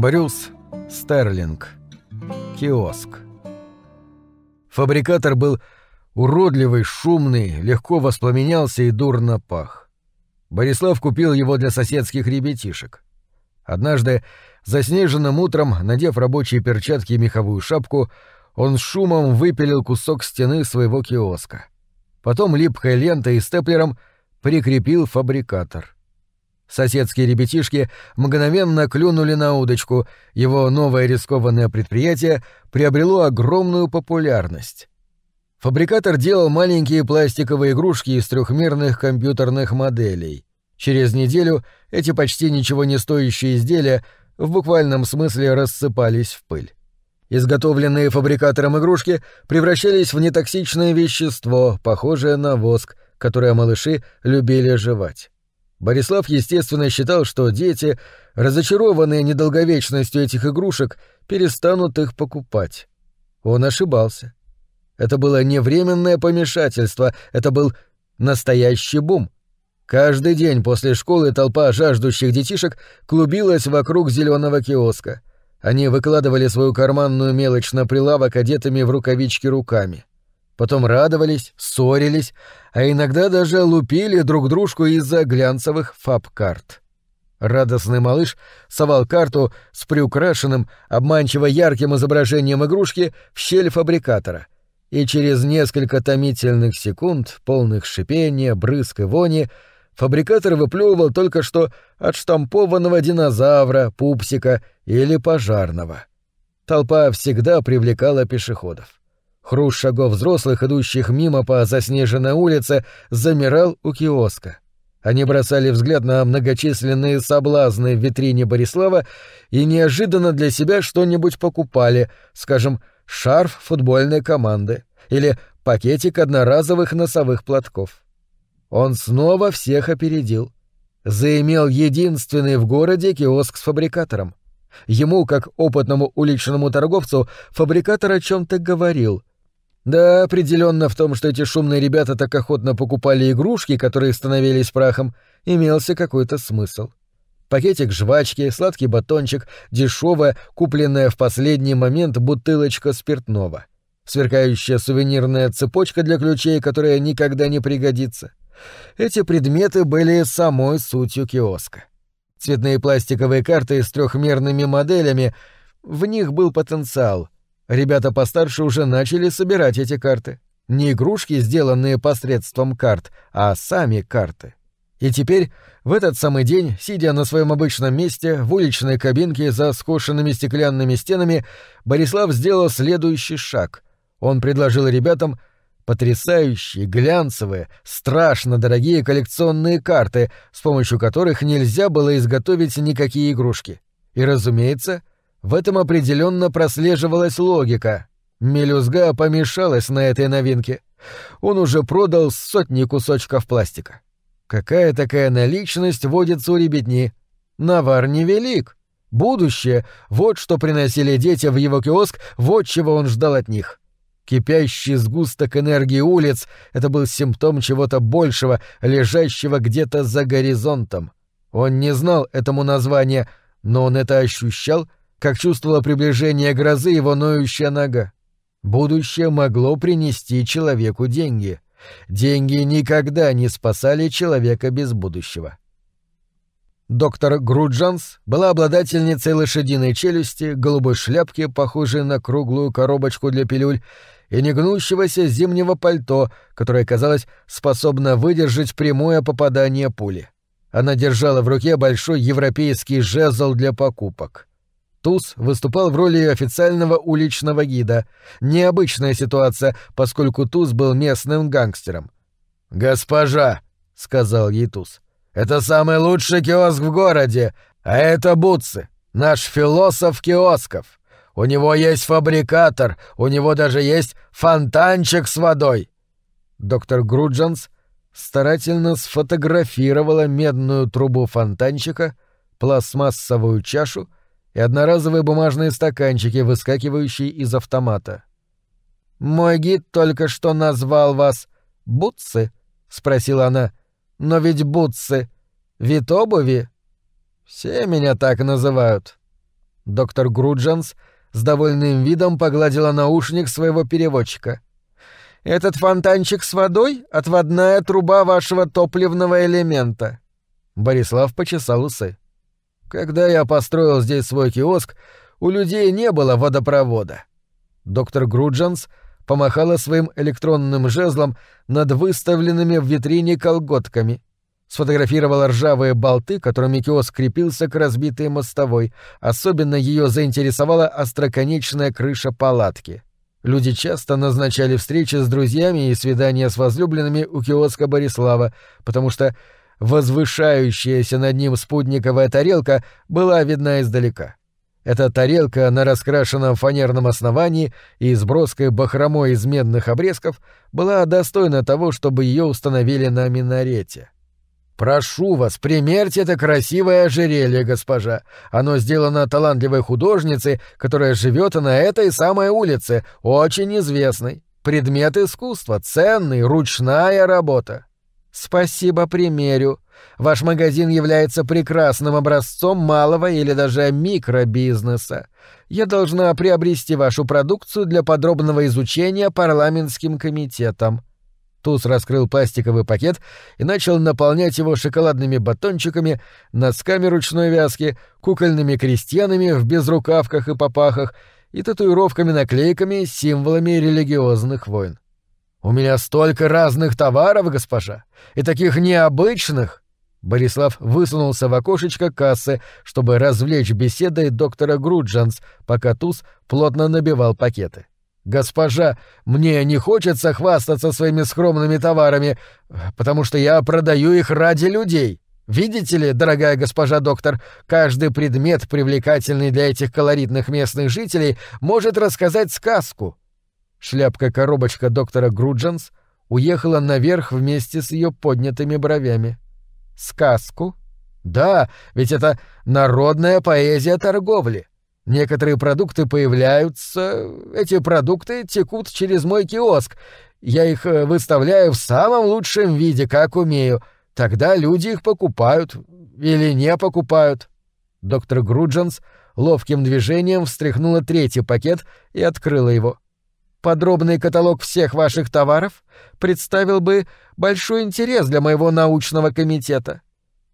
Брюс Стерлинг. Киоск. Фабрикатор был уродливый, шумный, легко воспламенялся и дурно пах. Борислав купил его для соседских ребятишек. Однажды, заснеженным утром, надев рабочие перчатки и меховую шапку, он с шумом выпилил кусок стены своего киоска. Потом липкой лентой и степлером прикрепил фабрикатор — Соседские ребятишки мгновенно клюнули на удочку, его новое рискованное предприятие приобрело огромную популярность. Фабрикатор делал маленькие пластиковые игрушки из трехмерных компьютерных моделей. Через неделю эти почти ничего не стоящие изделия в буквальном смысле рассыпались в пыль. Изготовленные фабрикатором игрушки превращались в нетоксичное вещество, похожее на воск, которое малыши любили жевать. Борислав, естественно, считал, что дети, разочарованные недолговечностью этих игрушек, перестанут их покупать. Он ошибался. Это было не временное помешательство, это был настоящий бум. Каждый день после школы толпа жаждущих детишек клубилась вокруг зеленого киоска. Они выкладывали свою карманную мелочь на прилавок одетыми в рукавички руками потом радовались, ссорились, а иногда даже лупили друг дружку из-за глянцевых фаб-карт. Радостный малыш совал карту с приукрашенным, обманчиво ярким изображением игрушки в щель фабрикатора, и через несколько томительных секунд, полных шипения, брызг и вони, фабрикатор выплевывал только что отштампованного динозавра, пупсика или пожарного. Толпа всегда привлекала пешеходов. Хруст шагов взрослых, идущих мимо по заснеженной улице, замирал у киоска. Они бросали взгляд на многочисленные соблазны в витрине Борислава и неожиданно для себя что-нибудь покупали, скажем, шарф футбольной команды или пакетик одноразовых носовых платков. Он снова всех опередил. Заимел единственный в городе киоск с фабрикатором. Ему, как опытному уличному торговцу, фабрикатор о чем-то говорил — да, определенно в том, что эти шумные ребята так охотно покупали игрушки, которые становились прахом, имелся какой-то смысл. Пакетик жвачки, сладкий батончик, дешевая, купленная в последний момент бутылочка спиртного. Сверкающая сувенирная цепочка для ключей, которая никогда не пригодится. Эти предметы были самой сутью киоска. Цветные пластиковые карты с трехмерными моделями, в них был потенциал — Ребята постарше уже начали собирать эти карты. Не игрушки, сделанные посредством карт, а сами карты. И теперь, в этот самый день, сидя на своем обычном месте, в уличной кабинке за скошенными стеклянными стенами, Борислав сделал следующий шаг. Он предложил ребятам потрясающие, глянцевые, страшно дорогие коллекционные карты, с помощью которых нельзя было изготовить никакие игрушки. И, разумеется, в этом определенно прослеживалась логика. Мелюзга помешалась на этой новинке. Он уже продал сотни кусочков пластика. Какая такая наличность водится у ребятни? Навар невелик. Будущее — вот что приносили дети в его киоск, вот чего он ждал от них. Кипящий сгусток энергии улиц — это был симптом чего-то большего, лежащего где-то за горизонтом. Он не знал этому названия, но он это ощущал как чувствовала приближение грозы его ноющая нога. Будущее могло принести человеку деньги. Деньги никогда не спасали человека без будущего. Доктор Груджанс была обладательницей лошадиной челюсти, голубой шляпки, похожей на круглую коробочку для пилюль, и негнущегося зимнего пальто, которое, казалось, способно выдержать прямое попадание пули. Она держала в руке большой европейский жезл для покупок. Туз выступал в роли официального уличного гида. Необычная ситуация, поскольку Туз был местным гангстером. «Госпожа», — сказал ей Туз, — «это самый лучший киоск в городе, а это Бутсы, наш философ киосков. У него есть фабрикатор, у него даже есть фонтанчик с водой». Доктор Груджанс старательно сфотографировала медную трубу фонтанчика, пластмассовую чашу, и одноразовые бумажные стаканчики, выскакивающие из автомата. «Мой гид только что назвал вас Бутсы?» — спросила она. «Но ведь Бутсы — вид обуви?» «Все меня так называют». Доктор Груджанс с довольным видом погладила наушник своего переводчика. «Этот фонтанчик с водой — отводная труба вашего топливного элемента». Борислав почесал усы. «Когда я построил здесь свой киоск, у людей не было водопровода». Доктор Груджанс помахала своим электронным жезлом над выставленными в витрине колготками. Сфотографировала ржавые болты, которыми киоск крепился к разбитой мостовой. Особенно ее заинтересовала остроконечная крыша палатки. Люди часто назначали встречи с друзьями и свидания с возлюбленными у киоска Борислава, потому что возвышающаяся над ним спутниковая тарелка была видна издалека. Эта тарелка на раскрашенном фанерном основании и с броской бахромой из медных обрезков была достойна того, чтобы ее установили на минарете. «Прошу вас, примерьте это красивое ожерелье, госпожа. Оно сделано талантливой художницей, которая живет на этой самой улице, очень известной. Предмет искусства, ценный, ручная работа». «Спасибо, примерю», Ваш магазин является прекрасным образцом малого или даже микробизнеса. Я должна приобрести вашу продукцию для подробного изучения парламентским комитетом». Туз раскрыл пластиковый пакет и начал наполнять его шоколадными батончиками, носками ручной вязки, кукольными крестьянами в безрукавках и попахах и татуировками-наклейками с символами религиозных войн. «У меня столько разных товаров, госпожа, и таких необычных!» Борислав высунулся в окошечко кассы, чтобы развлечь беседой доктора Груджанс, пока Туз плотно набивал пакеты. «Госпожа, мне не хочется хвастаться своими скромными товарами, потому что я продаю их ради людей. Видите ли, дорогая госпожа доктор, каждый предмет, привлекательный для этих колоритных местных жителей, может рассказать сказку». Шляпка-коробочка доктора Груджанс уехала наверх вместе с ее поднятыми бровями. Сказку? Да, ведь это народная поэзия торговли. Некоторые продукты появляются, эти продукты текут через мой киоск. Я их э, выставляю в самом лучшем виде, как умею. Тогда люди их покупают или не покупают. Доктор Груджанс ловким движением встряхнула третий пакет и открыла его. Подробный каталог всех ваших товаров представил бы большой интерес для моего научного комитета.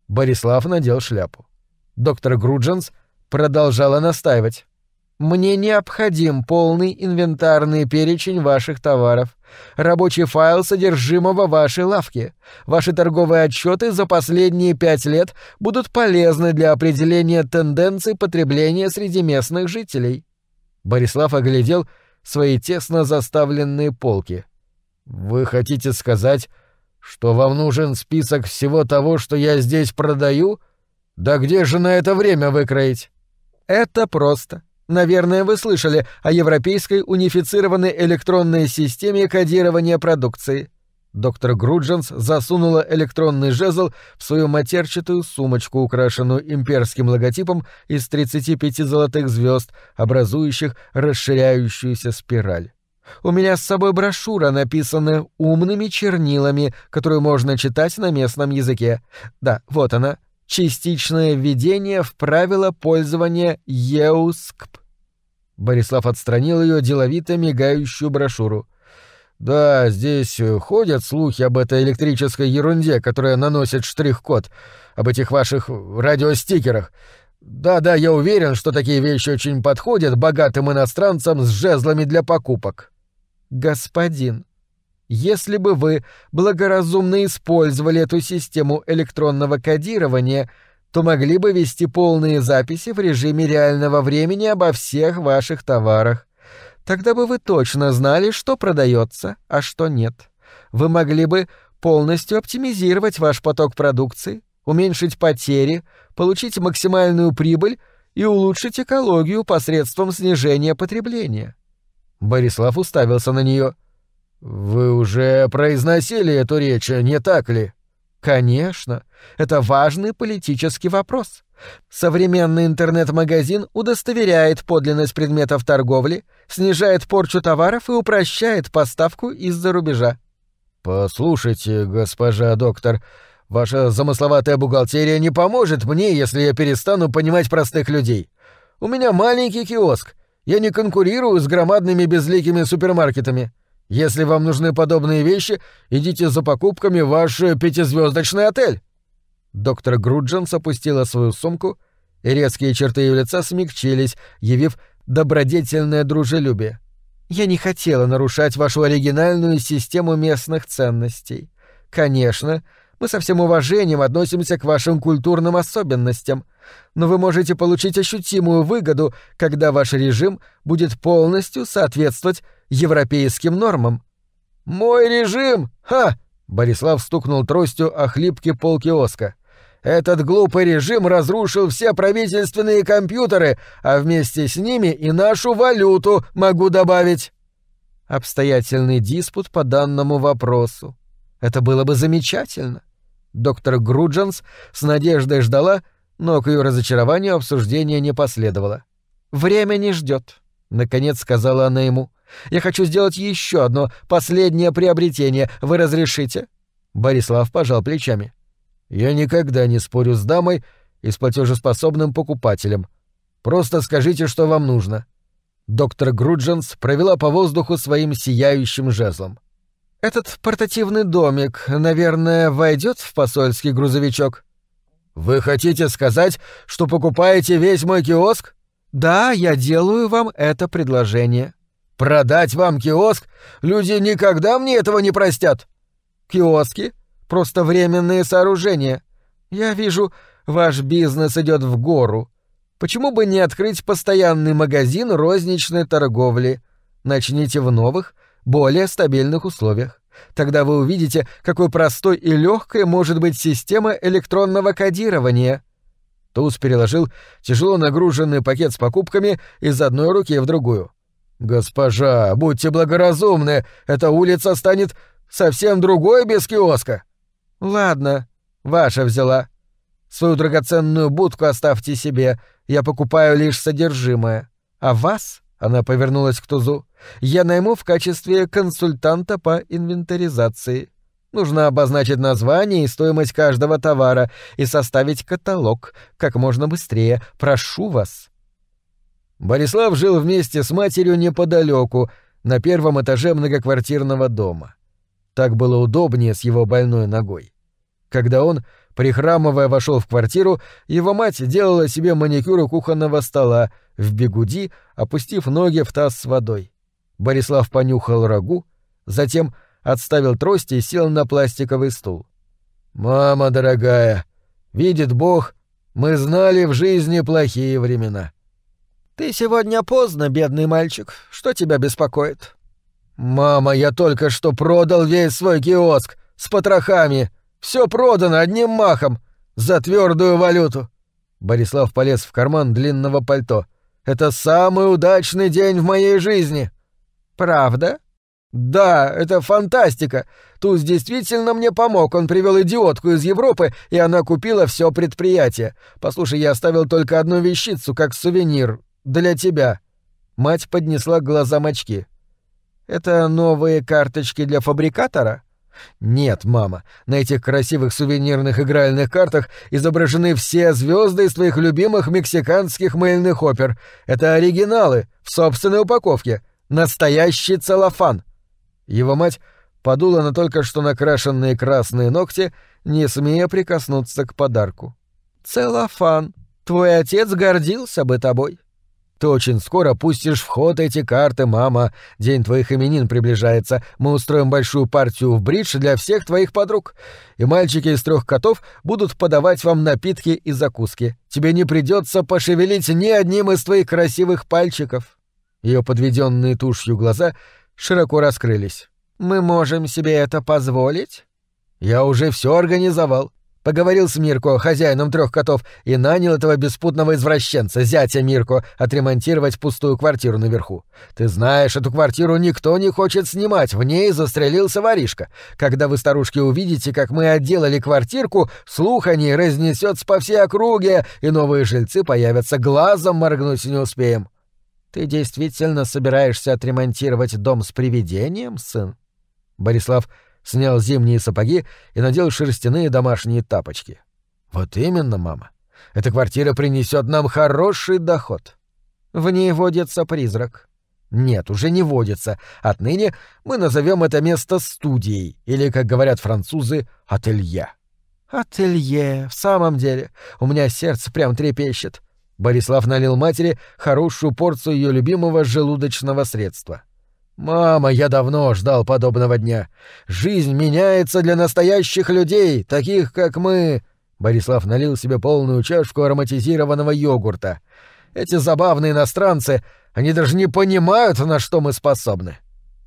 Борислав надел шляпу. Доктор Грудженс продолжала настаивать. Мне необходим полный инвентарный перечень ваших товаров, рабочий файл содержимого вашей лавки. Ваши торговые отчеты за последние пять лет будут полезны для определения тенденций потребления среди местных жителей. Борислав оглядел свои тесно заставленные полки. «Вы хотите сказать, что вам нужен список всего того, что я здесь продаю? Да где же на это время выкроить?» «Это просто. Наверное, вы слышали о Европейской унифицированной электронной системе кодирования продукции. Доктор Грудженс засунула электронный жезл в свою матерчатую сумочку, украшенную имперским логотипом из 35 золотых звезд, образующих расширяющуюся спираль. У меня с собой брошюра, написанная умными чернилами, которую можно читать на местном языке. Да, вот она. Частичное введение в правила пользования ЕУСКП. Борислав отстранил ее деловито мигающую брошюру. Да, здесь э, ходят слухи об этой электрической ерунде, которая наносит штрих-код, об этих ваших радиостикерах. Да-да, я уверен, что такие вещи очень подходят богатым иностранцам с жезлами для покупок. Господин, если бы вы благоразумно использовали эту систему электронного кодирования, то могли бы вести полные записи в режиме реального времени обо всех ваших товарах. Тогда бы вы точно знали, что продается, а что нет. Вы могли бы полностью оптимизировать ваш поток продукции, уменьшить потери, получить максимальную прибыль и улучшить экологию посредством снижения потребления. Борислав уставился на нее. Вы уже произносили эту речь, не так ли? Конечно, это важный политический вопрос. Современный интернет-магазин удостоверяет подлинность предметов торговли, снижает порчу товаров и упрощает поставку из-за рубежа. Послушайте, госпожа доктор, ваша замысловатая бухгалтерия не поможет мне, если я перестану понимать простых людей. У меня маленький киоск. Я не конкурирую с громадными безликими супермаркетами. Если вам нужны подобные вещи, идите за покупками в ваш пятизвездочный отель». Доктор Грудженс опустила свою сумку, и резкие черты ее лица смягчились, явив добродетельное дружелюбие. «Я не хотела нарушать вашу оригинальную систему местных ценностей. Конечно, мы со всем уважением относимся к вашим культурным особенностям, но вы можете получить ощутимую выгоду, когда ваш режим будет полностью соответствовать европейским нормам. Мой режим? Ха! Борислав стукнул тростью о хлипкий пол киоска. Этот глупый режим разрушил все правительственные компьютеры, а вместе с ними и нашу валюту, могу добавить. Обстоятельный диспут по данному вопросу. Это было бы замечательно. Доктор Груджанс с надеждой ждала, но к ее разочарованию обсуждения не последовало. «Время не ждет», — наконец сказала она ему. «Я хочу сделать еще одно последнее приобретение. Вы разрешите?» Борислав пожал плечами. «Я никогда не спорю с дамой и с платежеспособным покупателем. Просто скажите, что вам нужно». Доктор Груджанс провела по воздуху своим сияющим жезлом. Этот портативный домик, наверное, войдет в посольский грузовичок. Вы хотите сказать, что покупаете весь мой киоск? Да, я делаю вам это предложение. Продать вам киоск? Люди никогда мне этого не простят. Киоски просто временные сооружения. Я вижу, ваш бизнес идет в гору. Почему бы не открыть постоянный магазин розничной торговли? Начните в новых, более стабильных условиях. Тогда вы увидите, какой простой и легкой может быть система электронного кодирования. Туз переложил тяжело нагруженный пакет с покупками из одной руки в другую. «Госпожа, будьте благоразумны, эта улица станет совсем другой без киоска». «Ладно, ваша взяла. Свою драгоценную будку оставьте себе, я покупаю лишь содержимое. А вас она повернулась к Тузу. «Я найму в качестве консультанта по инвентаризации. Нужно обозначить название и стоимость каждого товара и составить каталог как можно быстрее. Прошу вас». Борислав жил вместе с матерью неподалеку, на первом этаже многоквартирного дома. Так было удобнее с его больной ногой. Когда он Прихрамывая вошел в квартиру, его мать делала себе маникюр у кухонного стола, в бегуди, опустив ноги в таз с водой. Борислав понюхал рагу, затем отставил трость и сел на пластиковый стул. «Мама дорогая, видит Бог, мы знали в жизни плохие времена». «Ты сегодня поздно, бедный мальчик. Что тебя беспокоит?» «Мама, я только что продал весь свой киоск с потрохами. Все продано одним махом. За твердую валюту. Борислав полез в карман длинного пальто. Это самый удачный день в моей жизни. Правда? Да, это фантастика. Туз действительно мне помог. Он привел идиотку из Европы, и она купила все предприятие. Послушай, я оставил только одну вещицу, как сувенир. Для тебя. Мать поднесла к глазам очки. Это новые карточки для фабрикатора? «Нет, мама, на этих красивых сувенирных игральных картах изображены все звезды из твоих любимых мексиканских мыльных опер. Это оригиналы, в собственной упаковке. Настоящий целлофан». Его мать подула на только что накрашенные красные ногти, не смея прикоснуться к подарку. «Целлофан. Твой отец гордился бы тобой». Ты очень скоро пустишь в ход эти карты, мама. День твоих именин приближается. Мы устроим большую партию в бридж для всех твоих подруг. И мальчики из трех котов будут подавать вам напитки и закуски. Тебе не придется пошевелить ни одним из твоих красивых пальчиков. Ее подведенные тушью глаза широко раскрылись. Мы можем себе это позволить? Я уже все организовал. Поговорил с Мирко, хозяином трех котов, и нанял этого беспутного извращенца, зятя Мирко, отремонтировать пустую квартиру наверху. Ты знаешь, эту квартиру никто не хочет снимать, в ней застрелился воришка. Когда вы, старушки, увидите, как мы отделали квартирку, слух о ней разнесется по всей округе, и новые жильцы появятся, глазом моргнуть не успеем. Ты действительно собираешься отремонтировать дом с привидением, сын? Борислав снял зимние сапоги и надел шерстяные домашние тапочки. «Вот именно, мама. Эта квартира принесет нам хороший доход. В ней водится призрак. Нет, уже не водится. Отныне мы назовем это место студией, или, как говорят французы, ателье. Ателье, в самом деле. У меня сердце прям трепещет. Борислав налил матери хорошую порцию ее любимого желудочного средства. «Мама, я давно ждал подобного дня. Жизнь меняется для настоящих людей, таких как мы...» Борислав налил себе полную чашку ароматизированного йогурта. «Эти забавные иностранцы, они даже не понимают, на что мы способны.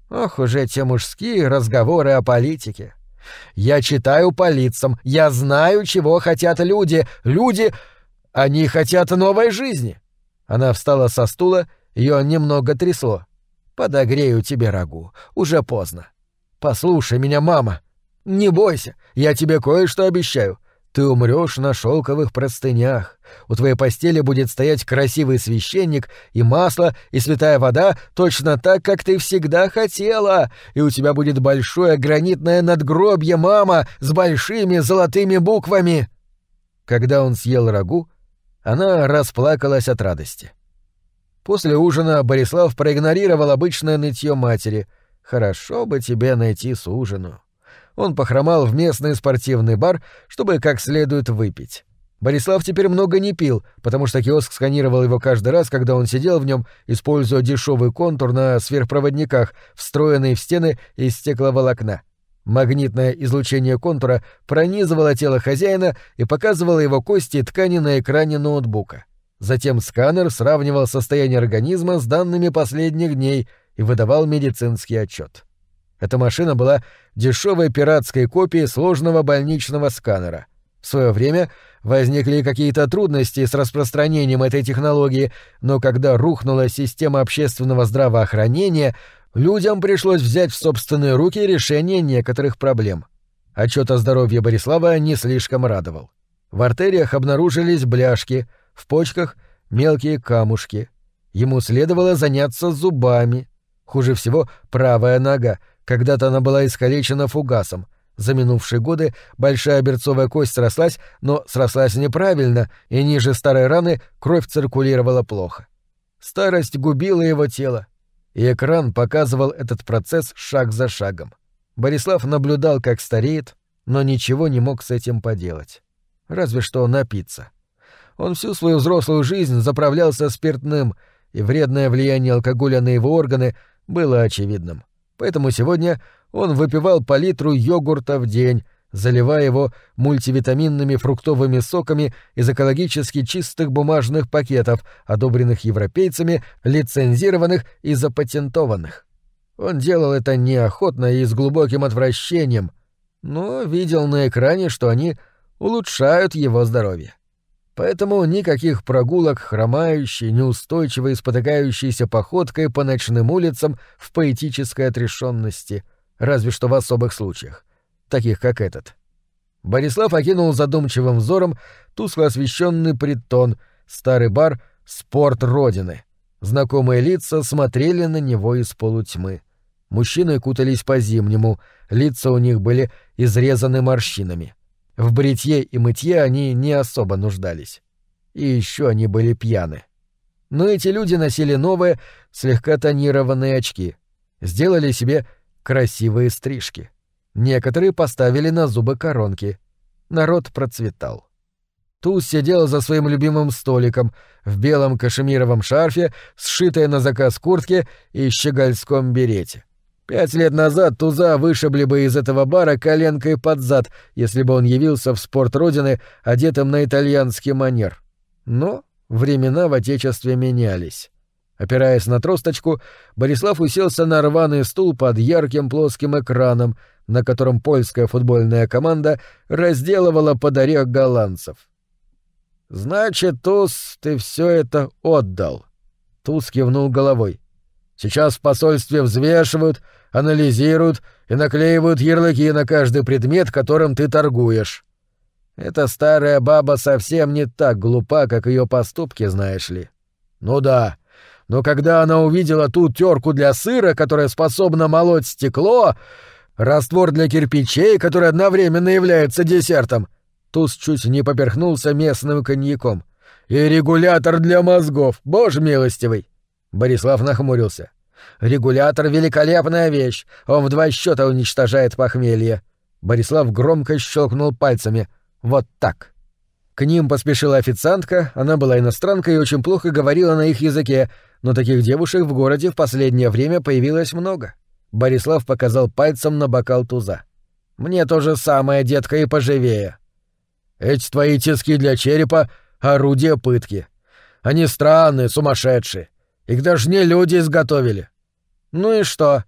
Ох уж эти мужские разговоры о политике. Я читаю по лицам, я знаю, чего хотят люди. Люди они хотят новой жизни. Она встала со стула, ее немного трясло. Подогрею тебе рагу. Уже поздно. Послушай меня, мама. Не бойся, я тебе кое-что обещаю. Ты умрешь на шелковых простынях. У твоей постели будет стоять красивый священник, и масло, и святая вода, точно так, как ты всегда хотела. И у тебя будет большое гранитное надгробье, мама, с большими золотыми буквами. Когда он съел рагу, она расплакалась от радости. После ужина Борислав проигнорировал обычное нытье матери. «Хорошо бы тебе найти сужену». Он похромал в местный спортивный бар, чтобы как следует выпить. Борислав теперь много не пил, потому что киоск сканировал его каждый раз, когда он сидел в нем, используя дешевый контур на сверхпроводниках, встроенный в стены из стекловолокна. Магнитное излучение контура пронизывало тело хозяина и показывало его кости и ткани на экране ноутбука. Затем сканер сравнивал состояние организма с данными последних дней и выдавал медицинский отчет. Эта машина была дешевой пиратской копией сложного больничного сканера. В свое время возникли какие-то трудности с распространением этой технологии, но когда рухнула система общественного здравоохранения, людям пришлось взять в собственные руки решение некоторых проблем. Отчет о здоровье Борислава не слишком радовал. В артериях обнаружились бляшки, в почках — мелкие камушки. Ему следовало заняться зубами. Хуже всего правая нога, когда-то она была искалечена фугасом. За минувшие годы большая берцовая кость срослась, но срослась неправильно, и ниже старой раны кровь циркулировала плохо. Старость губила его тело, и экран показывал этот процесс шаг за шагом. Борислав наблюдал, как стареет, но ничего не мог с этим поделать. Разве что напиться. Он всю свою взрослую жизнь заправлялся спиртным, и вредное влияние алкоголя на его органы было очевидным. Поэтому сегодня он выпивал по литру йогурта в день, заливая его мультивитаминными фруктовыми соками из экологически чистых бумажных пакетов, одобренных европейцами, лицензированных и запатентованных. Он делал это неохотно и с глубоким отвращением, но видел на экране, что они улучшают его здоровье. Поэтому никаких прогулок хромающей, неустойчивой, спотыкающейся походкой по ночным улицам в поэтической отрешенности, разве что в особых случаях таких как этот. Борислав окинул задумчивым взором тускло освещенный притон, старый бар «Спорт Родины». Знакомые лица смотрели на него из полутьмы. Мужчины кутались по-зимнему, лица у них были изрезаны морщинами. В бритье и мытье они не особо нуждались. И еще они были пьяны. Но эти люди носили новые, слегка тонированные очки. Сделали себе красивые стрижки. Некоторые поставили на зубы коронки. Народ процветал. Туз сидел за своим любимым столиком в белом кашемировом шарфе, сшитой на заказ куртке и щегольском берете. Пять лет назад Туза вышибли бы из этого бара коленкой под зад, если бы он явился в спорт Родины, одетым на итальянский манер. Но времена в Отечестве менялись. Опираясь на тросточку, Борислав уселся на рваный стул под ярким плоским экраном, на котором польская футбольная команда разделывала под орех голландцев. «Значит, Туз, ты все это отдал?» Туз кивнул головой. «Сейчас в посольстве взвешивают, анализируют и наклеивают ярлыки на каждый предмет, которым ты торгуешь. Эта старая баба совсем не так глупа, как ее поступки, знаешь ли. Ну да, но когда она увидела ту терку для сыра, которая способна молоть стекло, раствор для кирпичей, который одновременно является десертом, Туз чуть не поперхнулся местным коньяком. И регулятор для мозгов, боже милостивый!» Борислав нахмурился. «Регулятор — великолепная вещь, он в два счета уничтожает похмелье». Борислав громко щелкнул пальцами. «Вот так». К ним поспешила официантка, она была иностранкой и очень плохо говорила на их языке, но таких девушек в городе в последнее время появилось много. Борислав показал пальцем на бокал туза. «Мне то же самое, детка, и поживее». «Эти твои тиски для черепа — орудие пытки. Они странные, сумасшедшие. Их даже не люди изготовили». «Ну и что?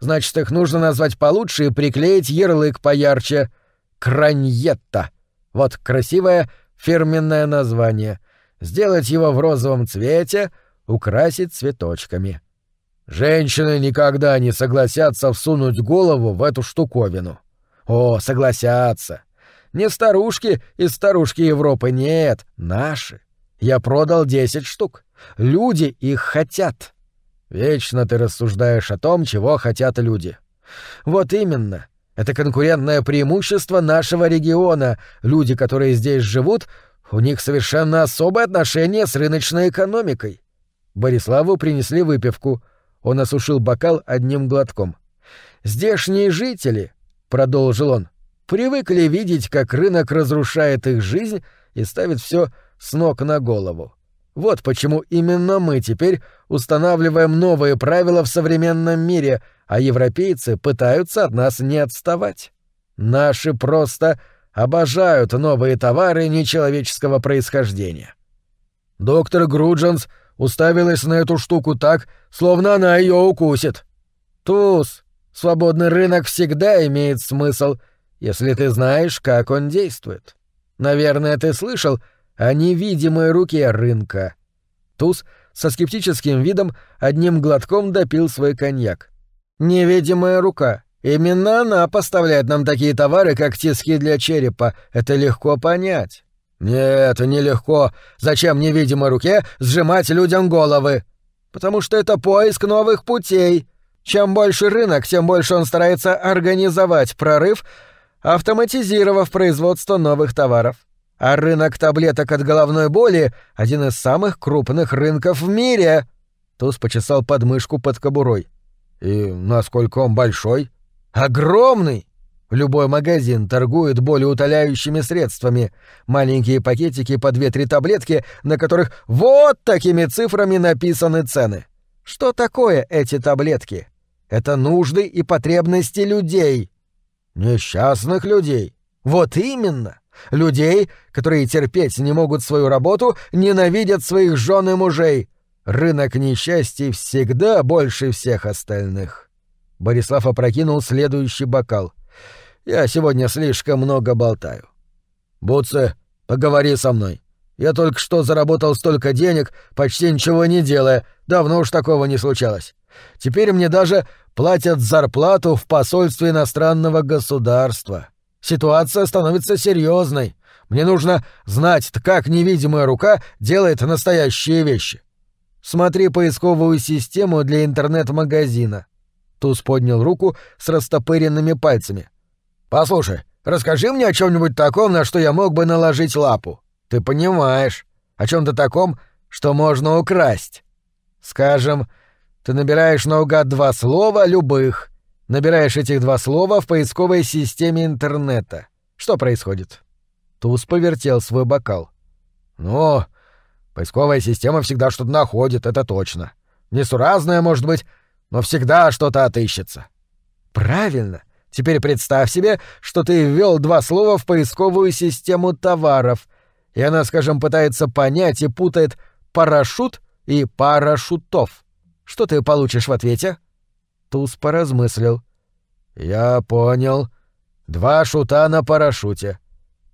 Значит, их нужно назвать получше и приклеить ярлык поярче. Краньетта. Вот красивое фирменное название. Сделать его в розовом цвете, украсить цветочками. Женщины никогда не согласятся всунуть голову в эту штуковину. О, согласятся. Не старушки из старушки Европы, нет, наши. Я продал десять штук. Люди их хотят. Вечно ты рассуждаешь о том, чего хотят люди. Вот именно. Это конкурентное преимущество нашего региона. Люди, которые здесь живут, у них совершенно особое отношение с рыночной экономикой. Бориславу принесли выпивку. Он осушил бокал одним глотком. «Здешние жители», — продолжил он, — «привыкли видеть, как рынок разрушает их жизнь и ставит все с ног на голову. Вот почему именно мы теперь устанавливаем новые правила в современном мире, а европейцы пытаются от нас не отставать. Наши просто обожают новые товары нечеловеческого происхождения. Доктор Грудженс уставилась на эту штуку так, словно она ее укусит. Туз, свободный рынок всегда имеет смысл, если ты знаешь, как он действует. Наверное, ты слышал о невидимой руке рынка. Туз со скептическим видом одним глотком допил свой коньяк. Невидимая рука. Именно она поставляет нам такие товары, как тиски для черепа. Это легко понять. Нет, нелегко. Зачем невидимой руке сжимать людям головы? Потому что это поиск новых путей. Чем больше рынок, тем больше он старается организовать прорыв, автоматизировав производство новых товаров. А рынок таблеток от головной боли — один из самых крупных рынков в мире. Туз почесал подмышку под кобурой. И насколько он большой? Огромный! Любой магазин торгует болеутоляющими средствами. Маленькие пакетики по две-три таблетки, на которых вот такими цифрами написаны цены. Что такое эти таблетки? Это нужды и потребности людей. Несчастных людей. Вот именно. Людей, которые терпеть не могут свою работу, ненавидят своих жен и мужей. Рынок несчастий всегда больше всех остальных. Борислав опрокинул следующий бокал. Я сегодня слишком много болтаю. Буце, поговори со мной. Я только что заработал столько денег, почти ничего не делая. Давно уж такого не случалось. Теперь мне даже платят зарплату в посольстве иностранного государства. Ситуация становится серьезной. Мне нужно знать, как невидимая рука делает настоящие вещи. Смотри поисковую систему для интернет-магазина. Туз поднял руку с растопыренными пальцами. Послушай, расскажи мне о чем-нибудь таком, на что я мог бы наложить лапу. Ты понимаешь, о чем-то таком, что можно украсть. Скажем, ты набираешь наугад два слова любых, Набираешь этих два слова в поисковой системе интернета. Что происходит? Туз повертел свой бокал. Ну, поисковая система всегда что-то находит, это точно. Несуразная, может быть, но всегда что-то отыщется. Правильно. Теперь представь себе, что ты ввел два слова в поисковую систему товаров, и она, скажем, пытается понять и путает парашют и парашютов. Что ты получишь в ответе? — Туз поразмыслил. «Я понял. Два шута на парашюте».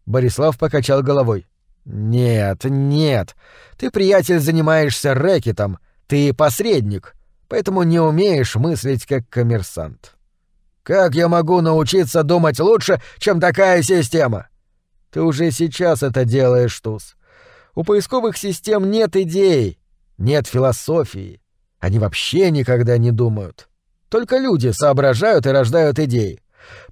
Борислав покачал головой. «Нет, нет. Ты, приятель, занимаешься рэкетом. Ты посредник, поэтому не умеешь мыслить как коммерсант. Как я могу научиться думать лучше, чем такая система?» «Ты уже сейчас это делаешь, Туз. У поисковых систем нет идей, нет философии. Они вообще никогда не думают. Только люди соображают и рождают идеи.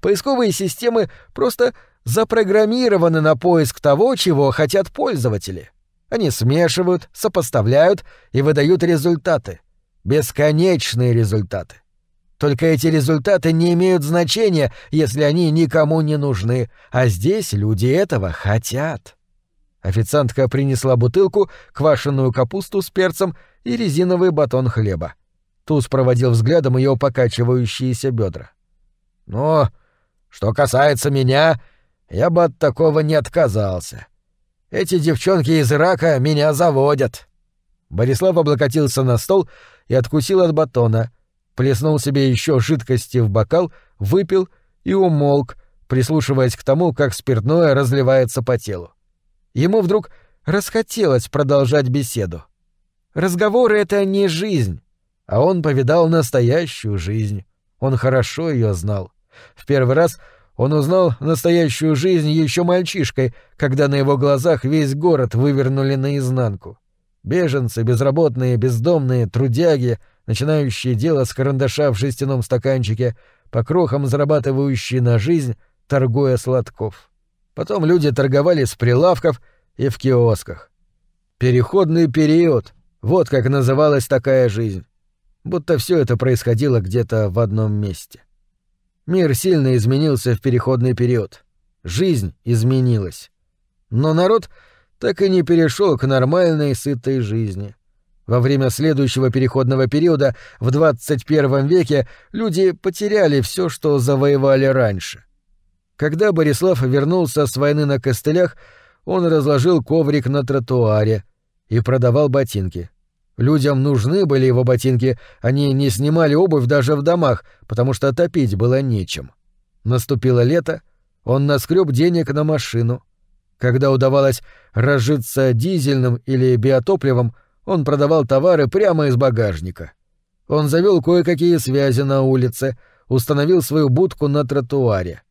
Поисковые системы просто запрограммированы на поиск того, чего хотят пользователи. Они смешивают, сопоставляют и выдают результаты. Бесконечные результаты. Только эти результаты не имеют значения, если они никому не нужны, а здесь люди этого хотят. Официантка принесла бутылку, квашеную капусту с перцем и резиновый батон хлеба. Туз проводил взглядом ее покачивающиеся бедра. «Но, что касается меня, я бы от такого не отказался. Эти девчонки из Ирака меня заводят». Борислав облокотился на стол и откусил от батона, плеснул себе еще жидкости в бокал, выпил и умолк, прислушиваясь к тому, как спиртное разливается по телу. Ему вдруг расхотелось продолжать беседу. Разговоры — это не жизнь, а он повидал настоящую жизнь. Он хорошо ее знал. В первый раз он узнал настоящую жизнь еще мальчишкой, когда на его глазах весь город вывернули наизнанку. Беженцы, безработные, бездомные, трудяги, начинающие дело с карандаша в жестяном стаканчике, по крохам зарабатывающие на жизнь, торгуя сладков. Потом люди торговали с прилавков и в киосках. Переходный период — вот как называлась такая жизнь будто все это происходило где-то в одном месте. Мир сильно изменился в переходный период. Жизнь изменилась. Но народ так и не перешел к нормальной, сытой жизни. Во время следующего переходного периода в 21 веке люди потеряли все, что завоевали раньше. Когда Борислав вернулся с войны на костылях, он разложил коврик на тротуаре и продавал ботинки. Людям нужны были его ботинки, они не снимали обувь даже в домах, потому что топить было нечем. Наступило лето, он наскреб денег на машину. Когда удавалось разжиться дизельным или биотопливом, он продавал товары прямо из багажника. Он завел кое-какие связи на улице, установил свою будку на тротуаре.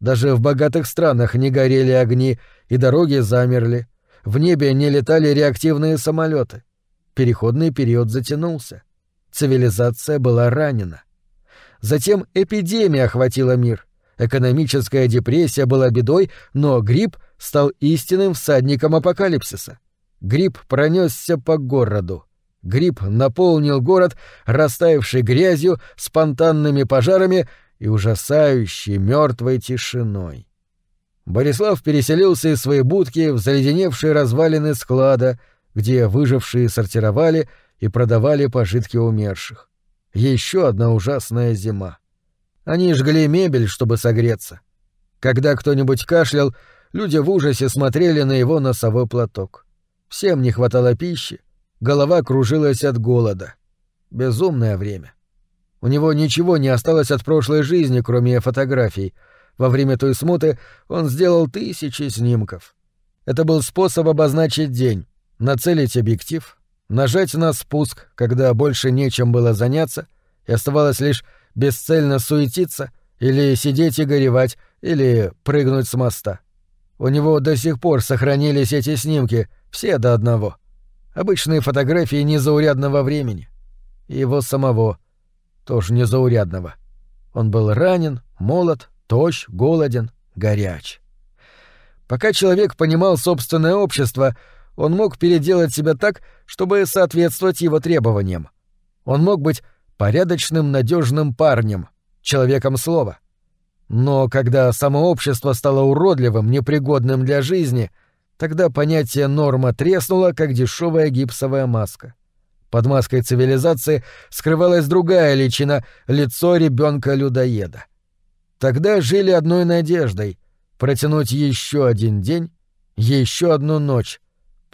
Даже в богатых странах не горели огни, и дороги замерли. В небе не летали реактивные самолеты. Переходный период затянулся. Цивилизация была ранена. Затем эпидемия охватила мир. Экономическая депрессия была бедой, но грипп стал истинным всадником апокалипсиса. Грипп пронесся по городу. Грипп наполнил город, растаявший грязью, спонтанными пожарами и ужасающей мертвой тишиной. Борислав переселился из своей будки в заледеневшие развалины склада, где выжившие сортировали и продавали пожитки умерших. Еще одна ужасная зима. Они жгли мебель, чтобы согреться. Когда кто-нибудь кашлял, люди в ужасе смотрели на его носовой платок. Всем не хватало пищи, голова кружилась от голода. Безумное время. У него ничего не осталось от прошлой жизни, кроме фотографий. Во время той смуты он сделал тысячи снимков. Это был способ обозначить день, нацелить объектив, нажать на спуск, когда больше нечем было заняться, и оставалось лишь бесцельно суетиться или сидеть и горевать, или прыгнуть с моста. У него до сих пор сохранились эти снимки, все до одного. Обычные фотографии незаурядного времени. Его самого, тоже незаурядного. Он был ранен, молод, тощ, голоден, горяч. Пока человек понимал собственное общество — он мог переделать себя так, чтобы соответствовать его требованиям. Он мог быть порядочным, надежным парнем, человеком слова. Но когда само общество стало уродливым, непригодным для жизни, тогда понятие норма треснуло, как дешевая гипсовая маска. Под маской цивилизации скрывалась другая личина — лицо ребенка людоеда Тогда жили одной надеждой — протянуть еще один день, еще одну ночь,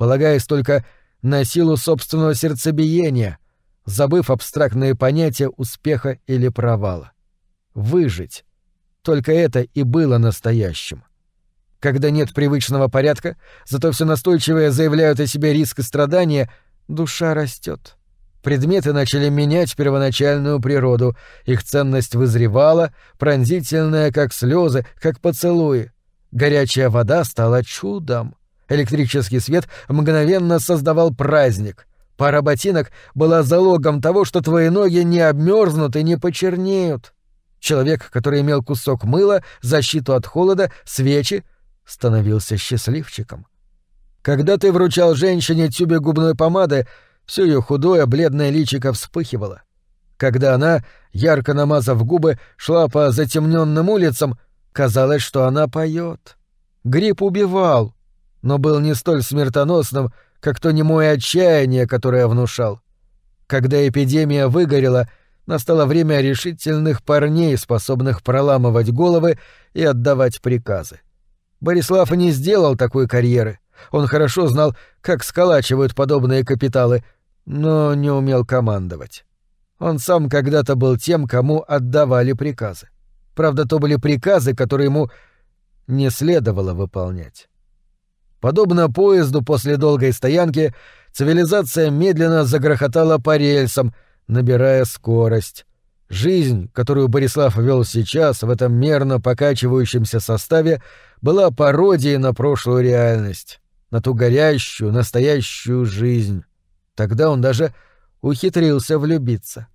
полагаясь только на силу собственного сердцебиения, забыв абстрактные понятия успеха или провала. Выжить. Только это и было настоящим. Когда нет привычного порядка, зато все настойчивое заявляют о себе риск и страдания, душа растет. Предметы начали менять первоначальную природу, их ценность вызревала, пронзительная, как слезы, как поцелуи. Горячая вода стала чудом. Электрический свет мгновенно создавал праздник. Пара ботинок была залогом того, что твои ноги не обмерзнут и не почернеют. Человек, который имел кусок мыла, защиту от холода, свечи, становился счастливчиком. Когда ты вручал женщине тюбик губной помады, все ее худое бледное личико вспыхивало. Когда она, ярко намазав губы, шла по затемненным улицам, казалось, что она поет. Грипп убивал, но был не столь смертоносным, как то немое отчаяние, которое внушал. Когда эпидемия выгорела, настало время решительных парней, способных проламывать головы и отдавать приказы. Борислав не сделал такой карьеры. Он хорошо знал, как сколачивают подобные капиталы, но не умел командовать. Он сам когда-то был тем, кому отдавали приказы. Правда, то были приказы, которые ему не следовало выполнять. Подобно поезду после долгой стоянки, цивилизация медленно загрохотала по рельсам, набирая скорость. Жизнь, которую Борислав вел сейчас в этом мерно покачивающемся составе, была пародией на прошлую реальность, на ту горящую, настоящую жизнь. Тогда он даже ухитрился влюбиться.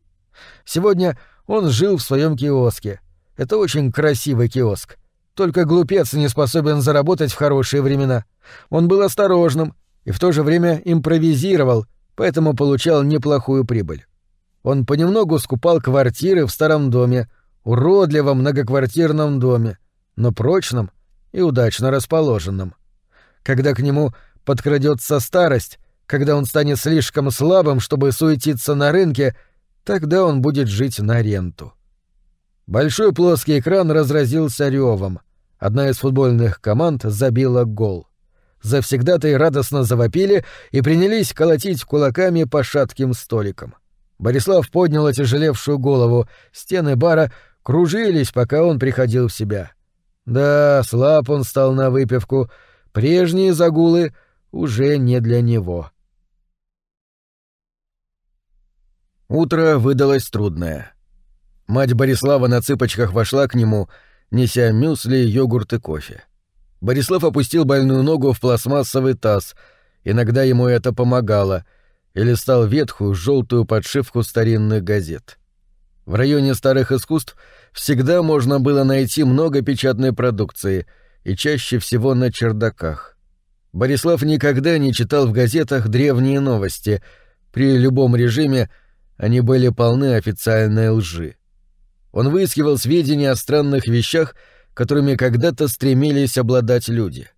Сегодня он жил в своем киоске. Это очень красивый киоск. Только глупец не способен заработать в хорошие времена. Он был осторожным и в то же время импровизировал, поэтому получал неплохую прибыль. Он понемногу скупал квартиры в старом доме, уродливом многоквартирном доме, но прочном и удачно расположенном. Когда к нему подкрадется старость, когда он станет слишком слабым, чтобы суетиться на рынке, тогда он будет жить на ренту. Большой плоский экран разразился ревом. Одна из футбольных команд забила гол. Завсегдаты радостно завопили и принялись колотить кулаками по шатким столикам. — Борислав поднял отяжелевшую голову. Стены бара кружились, пока он приходил в себя. Да, слаб он стал на выпивку. Прежние загулы уже не для него. Утро выдалось трудное. Мать Борислава на цыпочках вошла к нему, неся мюсли, йогурт и кофе. Борислав опустил больную ногу в пластмассовый таз. Иногда ему это помогало — и листал ветхую желтую подшивку старинных газет. В районе старых искусств всегда можно было найти много печатной продукции, и чаще всего на чердаках. Борислав никогда не читал в газетах древние новости. При любом режиме они были полны официальной лжи. Он выискивал сведения о странных вещах, которыми когда-то стремились обладать люди.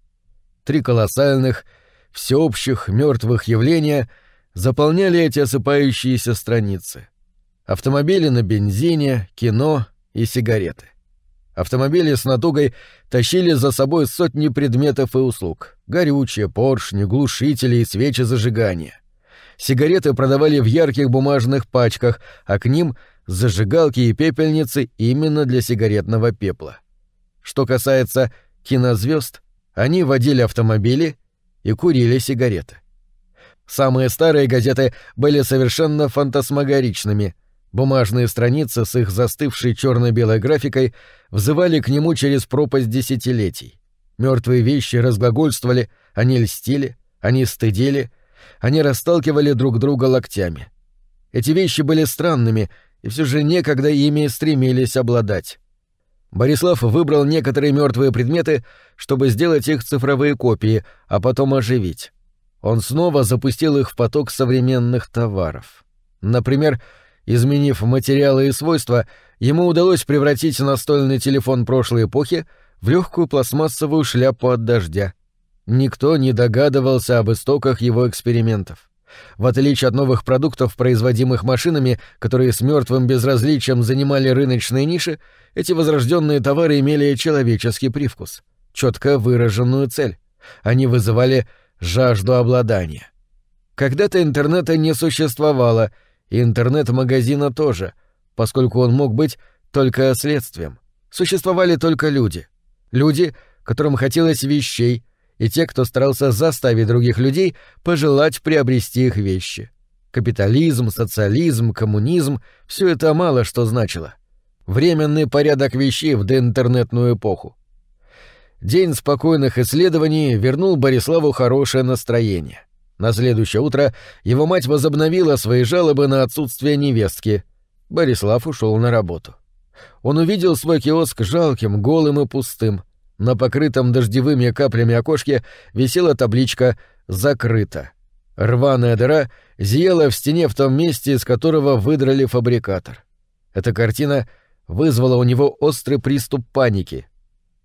Три колоссальных, всеобщих мертвых явления — заполняли эти осыпающиеся страницы. Автомобили на бензине, кино и сигареты. Автомобили с натугой тащили за собой сотни предметов и услуг. Горючее, поршни, глушители и свечи зажигания. Сигареты продавали в ярких бумажных пачках, а к ним зажигалки и пепельницы именно для сигаретного пепла. Что касается кинозвезд, они водили автомобили и курили сигареты. Самые старые газеты были совершенно фантасмагоричными. Бумажные страницы с их застывшей черно-белой графикой взывали к нему через пропасть десятилетий. Мертвые вещи разглагольствовали, они льстили, они стыдили, они расталкивали друг друга локтями. Эти вещи были странными, и все же некогда ими стремились обладать. Борислав выбрал некоторые мертвые предметы, чтобы сделать их цифровые копии, а потом оживить. Он снова запустил их в поток современных товаров. Например, изменив материалы и свойства, ему удалось превратить настольный телефон прошлой эпохи в легкую пластмассовую шляпу от дождя. Никто не догадывался об истоках его экспериментов. В отличие от новых продуктов, производимых машинами, которые с мертвым безразличием занимали рыночные ниши, эти возрожденные товары имели человеческий привкус, четко выраженную цель. Они вызывали жажду обладания. Когда-то интернета не существовало, и интернет-магазина тоже, поскольку он мог быть только следствием. Существовали только люди. Люди, которым хотелось вещей, и те, кто старался заставить других людей пожелать приобрести их вещи. Капитализм, социализм, коммунизм — все это мало что значило. Временный порядок вещей в доинтернетную эпоху. День спокойных исследований вернул Бориславу хорошее настроение. На следующее утро его мать возобновила свои жалобы на отсутствие невестки. Борислав ушел на работу. Он увидел свой киоск жалким, голым и пустым. На покрытом дождевыми каплями окошке висела табличка закрыто. Рваная дыра зияла в стене в том месте, из которого выдрали фабрикатор. Эта картина вызвала у него острый приступ паники.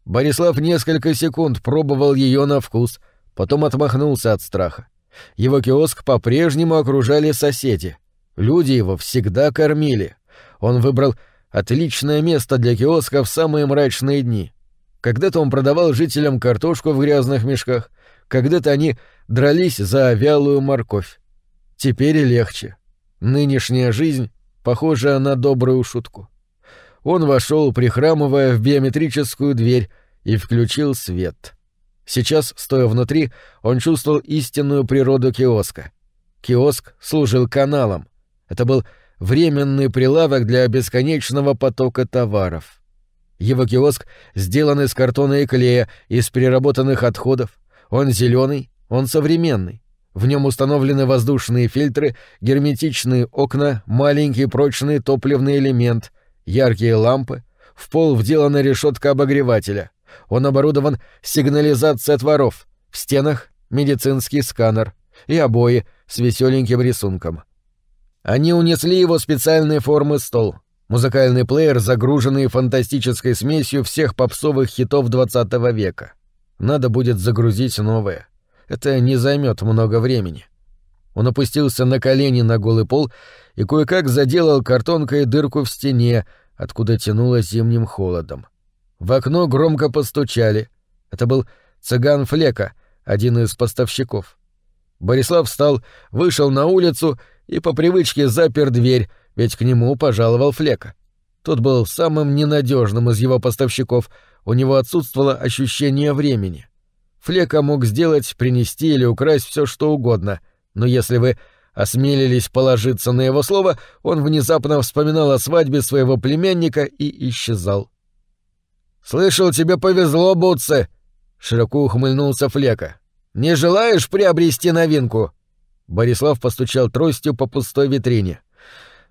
Борислав несколько секунд пробовал ее на вкус, потом отмахнулся от страха. Его киоск по-прежнему окружали соседи. Люди его всегда кормили. Он выбрал отличное место для киоска в самые мрачные дни. Когда-то он продавал жителям картошку в грязных мешках, когда-то они дрались за вялую морковь. Теперь легче. Нынешняя жизнь похожа на добрую шутку. Он вошел, прихрамывая в биометрическую дверь, и включил свет. Сейчас, стоя внутри, он чувствовал истинную природу киоска. Киоск служил каналом. Это был временный прилавок для бесконечного потока товаров. Его киоск сделан из картона и клея, из переработанных отходов. Он зеленый, он современный. В нем установлены воздушные фильтры, герметичные окна, маленький прочный топливный элемент, яркие лампы, в пол вделана решетка обогревателя. Он оборудован сигнализацией от воров. В стенах медицинский сканер и обои с веселеньким рисунком. Они унесли его специальной формы стол. Музыкальный плеер, загруженный фантастической смесью всех попсовых хитов XX века. Надо будет загрузить новое. Это не займет много времени. Он опустился на колени на голый пол и кое-как заделал картонкой дырку в стене, откуда тянуло зимним холодом. В окно громко постучали. Это был цыган Флека, один из поставщиков. Борислав встал, вышел на улицу и по привычке запер дверь, ведь к нему пожаловал Флека. Тот был самым ненадежным из его поставщиков, у него отсутствовало ощущение времени. Флека мог сделать, принести или украсть все что угодно, но если вы осмелились положиться на его слово, он внезапно вспоминал о свадьбе своего племянника и исчезал. «Слышал, тебе повезло, Бутце!» — широко ухмыльнулся Флека. «Не желаешь приобрести новинку?» Борислав постучал тростью по пустой витрине.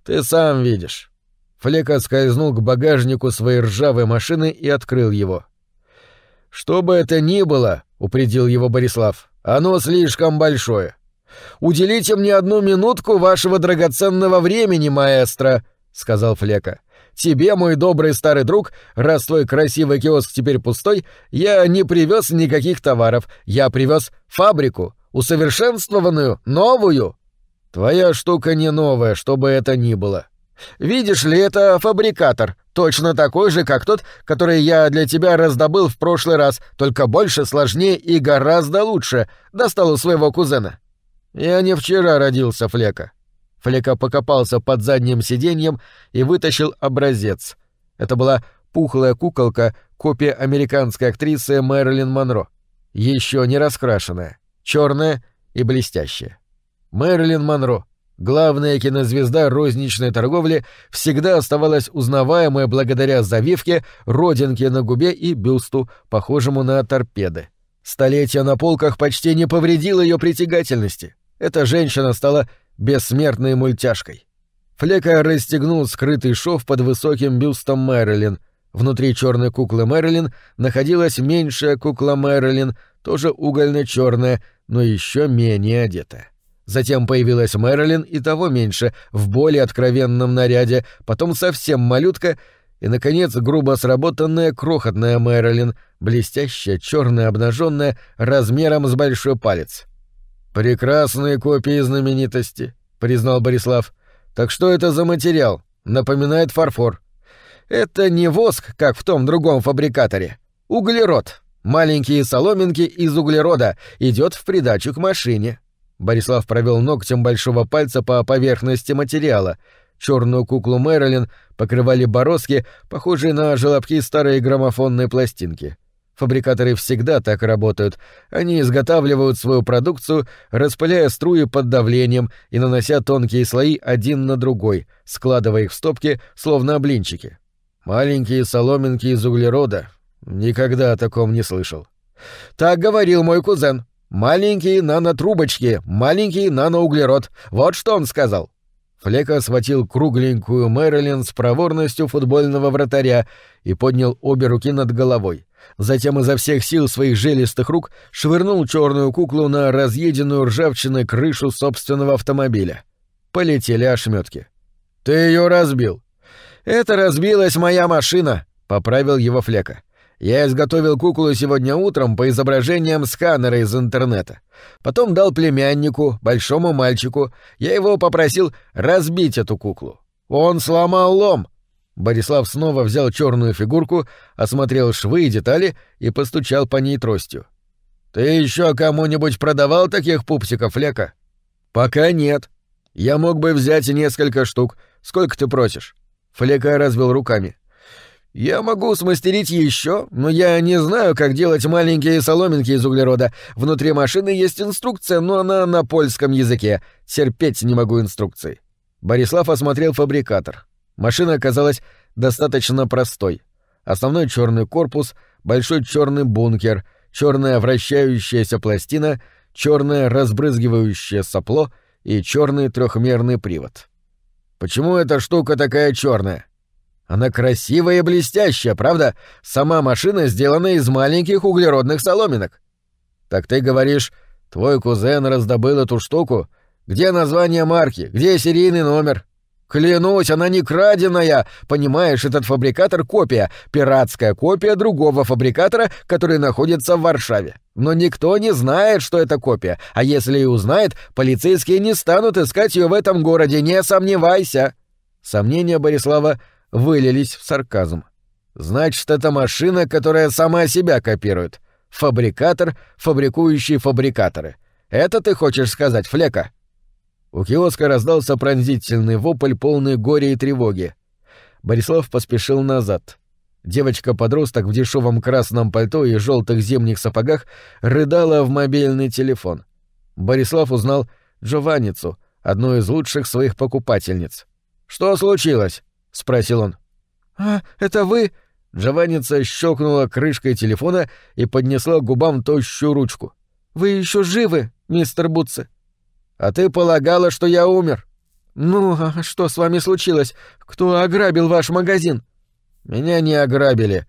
«Ты сам видишь». Флека скользнул к багажнику своей ржавой машины и открыл его. «Что бы это ни было», — упредил его Борислав, — «оно слишком большое. Уделите мне одну минутку вашего драгоценного времени, маэстро», — сказал Флека. Тебе, мой добрый старый друг, раз твой красивый киоск теперь пустой, я не привез никаких товаров. Я привез фабрику, усовершенствованную, новую. Твоя штука не новая, что бы это ни было. Видишь ли, это фабрикатор, точно такой же, как тот, который я для тебя раздобыл в прошлый раз, только больше, сложнее и гораздо лучше. Достал у своего кузена. Я не вчера родился, Флека. Флека покопался под задним сиденьем и вытащил образец. Это была пухлая куколка, копия американской актрисы Мэрилин Монро. Еще не раскрашенная, черная и блестящая. Мэрилин Монро, главная кинозвезда розничной торговли, всегда оставалась узнаваемой благодаря завивке, родинке на губе и бюсту, похожему на торпеды. Столетие на полках почти не повредило ее притягательности. Эта женщина стала бессмертной мультяшкой. Флека расстегнул скрытый шов под высоким бюстом Мэрилин. Внутри черной куклы Мэрилин находилась меньшая кукла Мэрилин, тоже угольно-черная, но еще менее одетая. Затем появилась Мэрилин и того меньше, в более откровенном наряде, потом совсем малютка и, наконец, грубо сработанная крохотная Мэрилин, блестящая, черная, обнаженная, размером с большой палец. «Прекрасные копии знаменитости», — признал Борислав. «Так что это за материал? Напоминает фарфор». «Это не воск, как в том другом фабрикаторе. Углерод. Маленькие соломинки из углерода. Идет в придачу к машине». Борислав провел ногтем большого пальца по поверхности материала. Черную куклу Мэрилин покрывали бороздки, похожие на желобки старой граммофонной пластинки. Фабрикаторы всегда так работают. Они изготавливают свою продукцию, распыляя струи под давлением и нанося тонкие слои один на другой, складывая их в стопки, словно блинчики. Маленькие соломинки из углерода. Никогда о таком не слышал. Так говорил мой кузен. Маленькие нанотрубочки, маленький наноуглерод. Вот что он сказал. Флека схватил кругленькую Мэрилин с проворностью футбольного вратаря и поднял обе руки над головой — затем изо всех сил своих жилистых рук швырнул черную куклу на разъеденную ржавчиной крышу собственного автомобиля. Полетели ошметки. «Ты ее разбил!» «Это разбилась моя машина!» — поправил его Флека. «Я изготовил куклу сегодня утром по изображениям сканера из интернета. Потом дал племяннику, большому мальчику. Я его попросил разбить эту куклу. Он сломал лом, Борислав снова взял черную фигурку, осмотрел швы и детали и постучал по ней тростью. «Ты еще кому-нибудь продавал таких пупсиков, Лека?» «Пока нет. Я мог бы взять несколько штук. Сколько ты просишь?» Флека развел руками. «Я могу смастерить еще, но я не знаю, как делать маленькие соломинки из углерода. Внутри машины есть инструкция, но она на польском языке. Терпеть не могу инструкции». Борислав осмотрел фабрикатор. Машина оказалась достаточно простой. Основной черный корпус, большой черный бункер, черная вращающаяся пластина, черное разбрызгивающее сопло и черный трехмерный привод. Почему эта штука такая черная? Она красивая и блестящая, правда? Сама машина сделана из маленьких углеродных соломинок. Так ты говоришь, твой кузен раздобыл эту штуку? Где название марки? Где серийный номер? Клянусь, она не краденая. Понимаешь, этот фабрикатор — копия, пиратская копия другого фабрикатора, который находится в Варшаве. Но никто не знает, что это копия, а если и узнает, полицейские не станут искать ее в этом городе, не сомневайся. Сомнения Борислава вылились в сарказм. Значит, это машина, которая сама себя копирует. Фабрикатор, фабрикующий фабрикаторы. Это ты хочешь сказать, Флека? У киоска раздался пронзительный вопль, полный горя и тревоги. Борислав поспешил назад. Девочка-подросток в дешевом красном пальто и желтых зимних сапогах рыдала в мобильный телефон. Борислав узнал Джованницу, одну из лучших своих покупательниц. «Что случилось?» — спросил он. «А, это вы?» Джованница щелкнула крышкой телефона и поднесла к губам тощую ручку. «Вы еще живы, мистер Бутце?» А ты полагала, что я умер? Ну, а что с вами случилось? Кто ограбил ваш магазин? Меня не ограбили.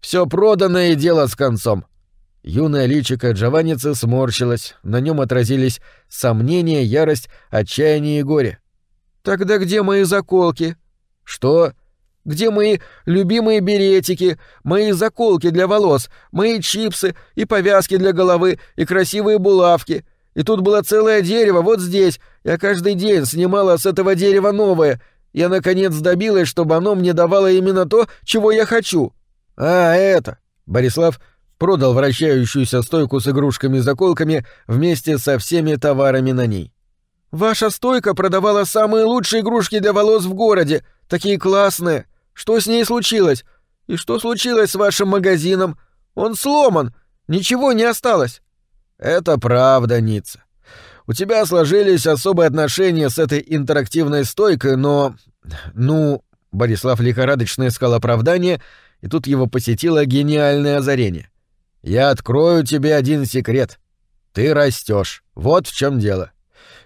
Все продано и дело с концом. Юная личико Джованницы сморщилась, на нем отразились сомнения, ярость, отчаяние и горе. «Тогда где мои заколки?» «Что?» «Где мои любимые беретики, мои заколки для волос, мои чипсы и повязки для головы и красивые булавки?» И тут было целое дерево, вот здесь. Я каждый день снимала с этого дерева новое. Я, наконец, добилась, чтобы оно мне давало именно то, чего я хочу. А, это... Борислав продал вращающуюся стойку с игрушками-заколками вместе со всеми товарами на ней. «Ваша стойка продавала самые лучшие игрушки для волос в городе, такие классные. Что с ней случилось? И что случилось с вашим магазином? Он сломан, ничего не осталось». Это правда, Ницца. У тебя сложились особые отношения с этой интерактивной стойкой, но... Ну... Борислав лихорадочно искал оправдание, и тут его посетило гениальное озарение. «Я открою тебе один секрет. Ты растешь. Вот в чем дело.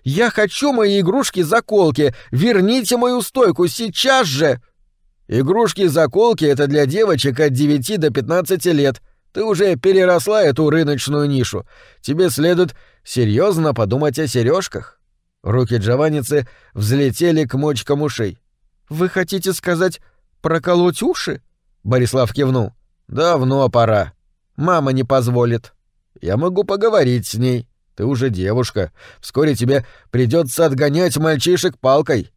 Я хочу мои игрушки-заколки. Верните мою стойку сейчас же!» Игрушки-заколки — это для девочек от 9 до 15 лет. Ты уже переросла эту рыночную нишу. Тебе следует серьезно подумать о сережках. Руки Джованницы взлетели к мочкам ушей. Вы хотите сказать проколоть уши? Борислав кивнул. Давно пора. Мама не позволит. Я могу поговорить с ней. Ты уже девушка. Вскоре тебе придется отгонять мальчишек палкой.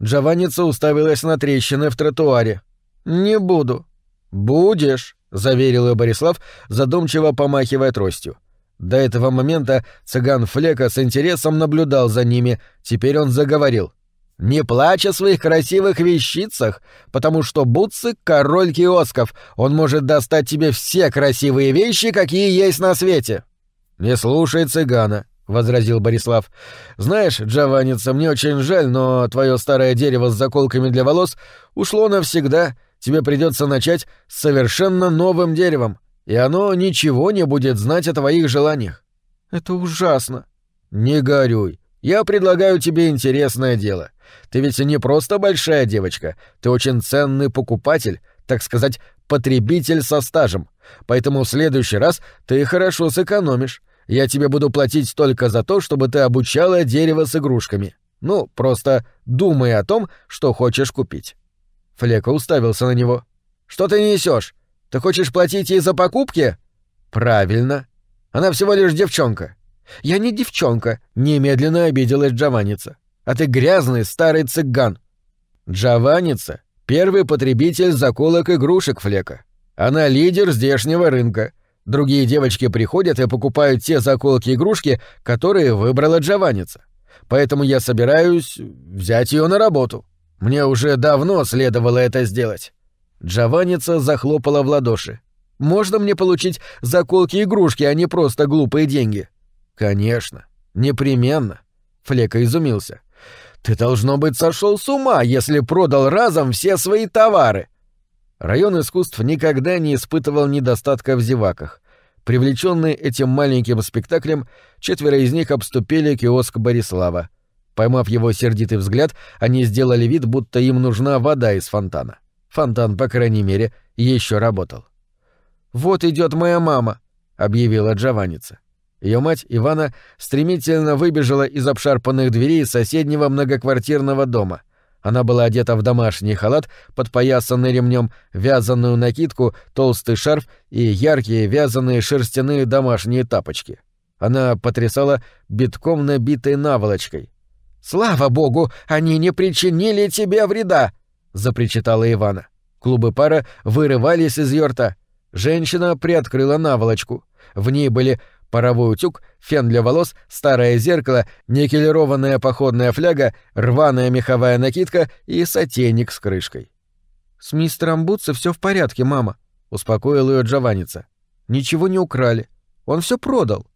Джованница уставилась на трещины в тротуаре. Не буду. Будешь. — заверил ее Борислав, задумчиво помахивая тростью. До этого момента цыган Флека с интересом наблюдал за ними, теперь он заговорил. «Не плачь о своих красивых вещицах, потому что Бутсы — король киосков, он может достать тебе все красивые вещи, какие есть на свете». «Не слушай цыгана», — возразил Борислав. «Знаешь, Джованница, мне очень жаль, но твое старое дерево с заколками для волос ушло навсегда, тебе придется начать с совершенно новым деревом, и оно ничего не будет знать о твоих желаниях. Это ужасно. Не горюй. Я предлагаю тебе интересное дело. Ты ведь не просто большая девочка, ты очень ценный покупатель, так сказать, потребитель со стажем, поэтому в следующий раз ты хорошо сэкономишь. Я тебе буду платить только за то, чтобы ты обучала дерево с игрушками. Ну, просто думай о том, что хочешь купить». Флека уставился на него. «Что ты несешь? Ты хочешь платить ей за покупки?» «Правильно. Она всего лишь девчонка». «Я не девчонка», — немедленно обиделась Джованница. «А ты грязный старый цыган». Джованница — первый потребитель заколок игрушек Флека. Она лидер здешнего рынка. Другие девочки приходят и покупают те заколки-игрушки, которые выбрала Джованница. Поэтому я собираюсь взять ее на работу. Мне уже давно следовало это сделать. Джованница захлопала в ладоши. «Можно мне получить заколки-игрушки, а не просто глупые деньги?» «Конечно. Непременно». Флека изумился. «Ты, должно быть, сошел с ума, если продал разом все свои товары!» Район искусств никогда не испытывал недостатка в зеваках. Привлеченные этим маленьким спектаклем, четверо из них обступили киоск Борислава. Поймав его сердитый взгляд, они сделали вид, будто им нужна вода из фонтана. Фонтан, по крайней мере, еще работал. «Вот идет моя мама», — объявила Джованница. Ее мать Ивана стремительно выбежала из обшарпанных дверей соседнего многоквартирного дома. Она была одета в домашний халат, подпоясанный ремнем, вязаную накидку, толстый шарф и яркие вязаные шерстяные домашние тапочки. Она потрясала битком набитой наволочкой. «Слава богу, они не причинили тебе вреда!» — запричитала Ивана. Клубы пара вырывались из ее рта. Женщина приоткрыла наволочку. В ней были паровой утюг, фен для волос, старое зеркало, никелированная походная фляга, рваная меховая накидка и сотейник с крышкой. «С мистером Бутса все в порядке, мама», — успокоил ее Джованница. «Ничего не украли. Он все продал».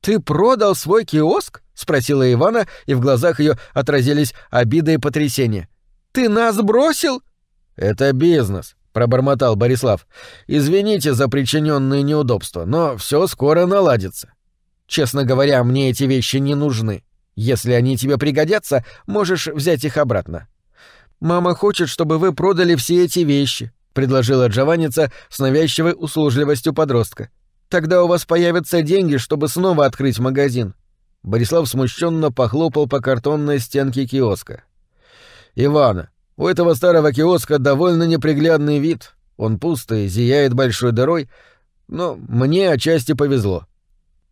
«Ты продал свой киоск?» — спросила Ивана, и в глазах ее отразились обида и потрясение. «Ты нас бросил?» «Это бизнес», — пробормотал Борислав. «Извините за причиненные неудобства, но все скоро наладится. Честно говоря, мне эти вещи не нужны. Если они тебе пригодятся, можешь взять их обратно». «Мама хочет, чтобы вы продали все эти вещи», — предложила Джованница с навязчивой услужливостью подростка. «Тогда у вас появятся деньги, чтобы снова открыть магазин». Борислав смущенно похлопал по картонной стенке киоска. «Ивана, у этого старого киоска довольно неприглядный вид. Он пустый, зияет большой дырой, но мне отчасти повезло.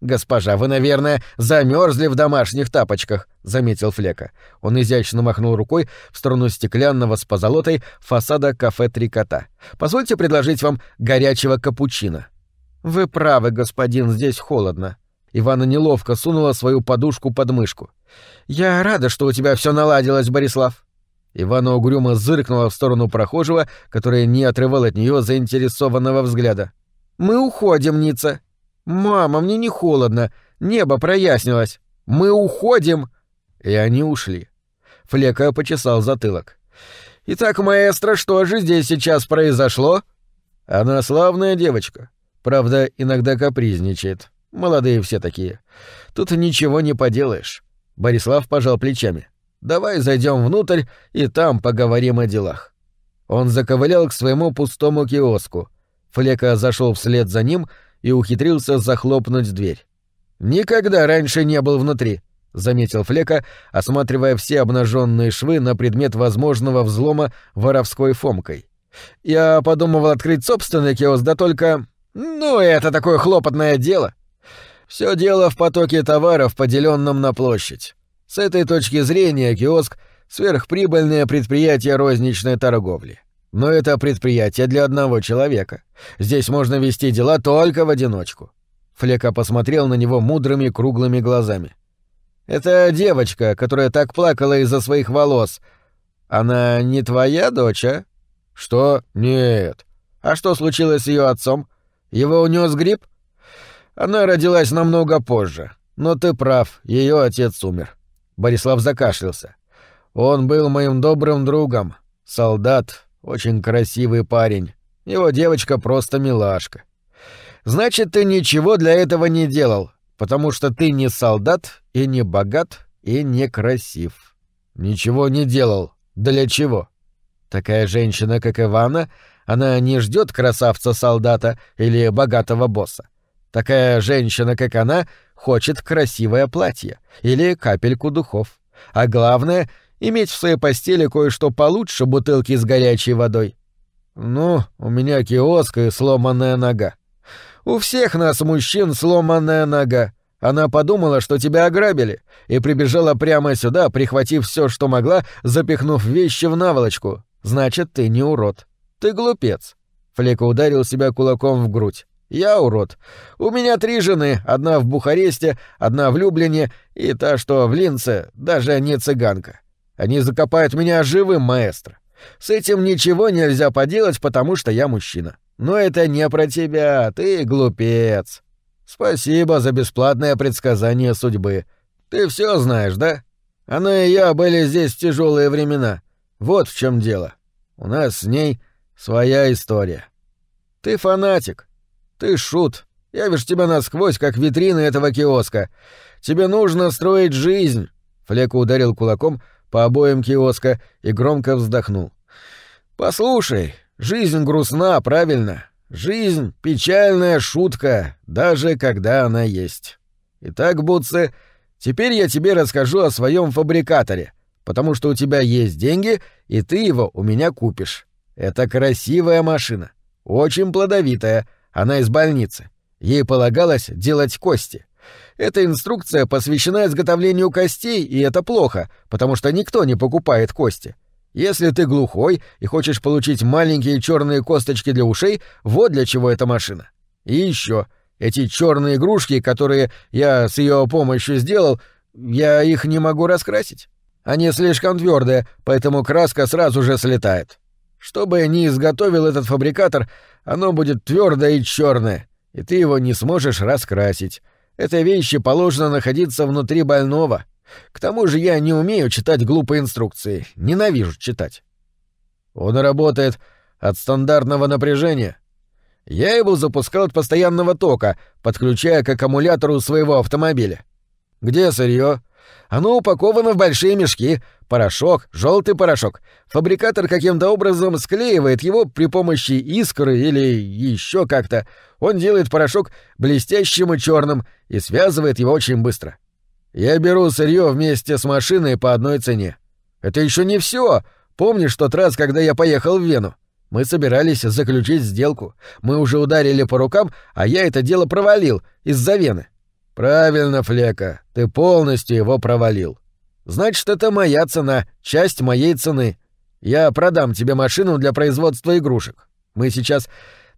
«Госпожа, вы, наверное, замерзли в домашних тапочках», — заметил Флека. Он изящно махнул рукой в сторону стеклянного с позолотой фасада кафе «Три кота». «Позвольте предложить вам горячего капучино». «Вы правы, господин, здесь холодно». Ивана неловко сунула свою подушку под мышку. «Я рада, что у тебя все наладилось, Борислав. Ивана угрюмо зыркнула в сторону прохожего, который не отрывал от нее заинтересованного взгляда. «Мы уходим, Ница!» «Мама, мне не холодно. Небо прояснилось. Мы уходим!» И они ушли. Флека почесал затылок. «Итак, маэстро, что же здесь сейчас произошло?» «Она славная девочка. Правда, иногда капризничает. Молодые все такие. Тут ничего не поделаешь». Борислав пожал плечами. Давай зайдем внутрь и там поговорим о делах. Он заковылял к своему пустому киоску. Флека зашел вслед за ним и ухитрился захлопнуть дверь. Никогда раньше не был внутри, заметил Флека, осматривая все обнаженные швы на предмет возможного взлома воровской фомкой. Я подумывал открыть собственный киоск, да только... Ну, это такое хлопотное дело. Все дело в потоке товаров, поделенном на площадь. С этой точки зрения киоск — сверхприбыльное предприятие розничной торговли. Но это предприятие для одного человека. Здесь можно вести дела только в одиночку. Флека посмотрел на него мудрыми круглыми глазами. «Это девочка, которая так плакала из-за своих волос. Она не твоя дочь, а?» «Что? Нет. А что случилось с ее отцом? Его унес грипп?» «Она родилась намного позже. Но ты прав, ее отец умер. Борислав закашлялся. Он был моим добрым другом. Солдат, очень красивый парень. Его девочка просто милашка. Значит, ты ничего для этого не делал, потому что ты не солдат и не богат и не красив. Ничего не делал. Для чего? Такая женщина, как Ивана, Она не ждет красавца-солдата или богатого босса. Такая женщина, как она, хочет красивое платье или капельку духов. А главное — иметь в своей постели кое-что получше бутылки с горячей водой. Ну, у меня киоск и сломанная нога. У всех нас, мужчин, сломанная нога. Она подумала, что тебя ограбили, и прибежала прямо сюда, прихватив все, что могла, запихнув вещи в наволочку. Значит, ты не урод. Ты глупец. Флека ударил себя кулаком в грудь. Я урод. У меня три жены, одна в Бухаресте, одна в Люблине и та, что в Линце, даже не цыганка. Они закопают меня живым, маэстро. С этим ничего нельзя поделать, потому что я мужчина. Но это не про тебя, ты глупец. Спасибо за бесплатное предсказание судьбы. Ты все знаешь, да? Она и я были здесь в тяжелые времена. Вот в чем дело. У нас с ней своя история. Ты фанатик. «Ты шут. Я вижу тебя насквозь, как витрины этого киоска. Тебе нужно строить жизнь!» Флека ударил кулаком по обоям киоска и громко вздохнул. «Послушай, жизнь грустна, правильно? Жизнь — печальная шутка, даже когда она есть. Итак, Бутце, теперь я тебе расскажу о своем фабрикаторе, потому что у тебя есть деньги, и ты его у меня купишь. Это красивая машина, очень плодовитая — она из больницы. Ей полагалось делать кости. Эта инструкция посвящена изготовлению костей, и это плохо, потому что никто не покупает кости. Если ты глухой и хочешь получить маленькие черные косточки для ушей, вот для чего эта машина. И еще, эти черные игрушки, которые я с ее помощью сделал, я их не могу раскрасить. Они слишком твердые, поэтому краска сразу же слетает. Что бы ни изготовил этот фабрикатор, оно будет твердое и черное, и ты его не сможешь раскрасить. Этой вещи положено находиться внутри больного. К тому же я не умею читать глупые инструкции, ненавижу читать. Он работает от стандартного напряжения. Я его запускал от постоянного тока, подключая к аккумулятору своего автомобиля. Где сырье? Оно упаковано в большие мешки, Порошок, желтый порошок. Фабрикатор каким-то образом склеивает его при помощи искры или еще как-то. Он делает порошок блестящим и черным и связывает его очень быстро. Я беру сырье вместе с машиной по одной цене. Это еще не все. Помнишь тот раз, когда я поехал в Вену? Мы собирались заключить сделку. Мы уже ударили по рукам, а я это дело провалил из-за Вены. Правильно, Флека, ты полностью его провалил. Значит, это моя цена, часть моей цены. Я продам тебе машину для производства игрушек. Мы сейчас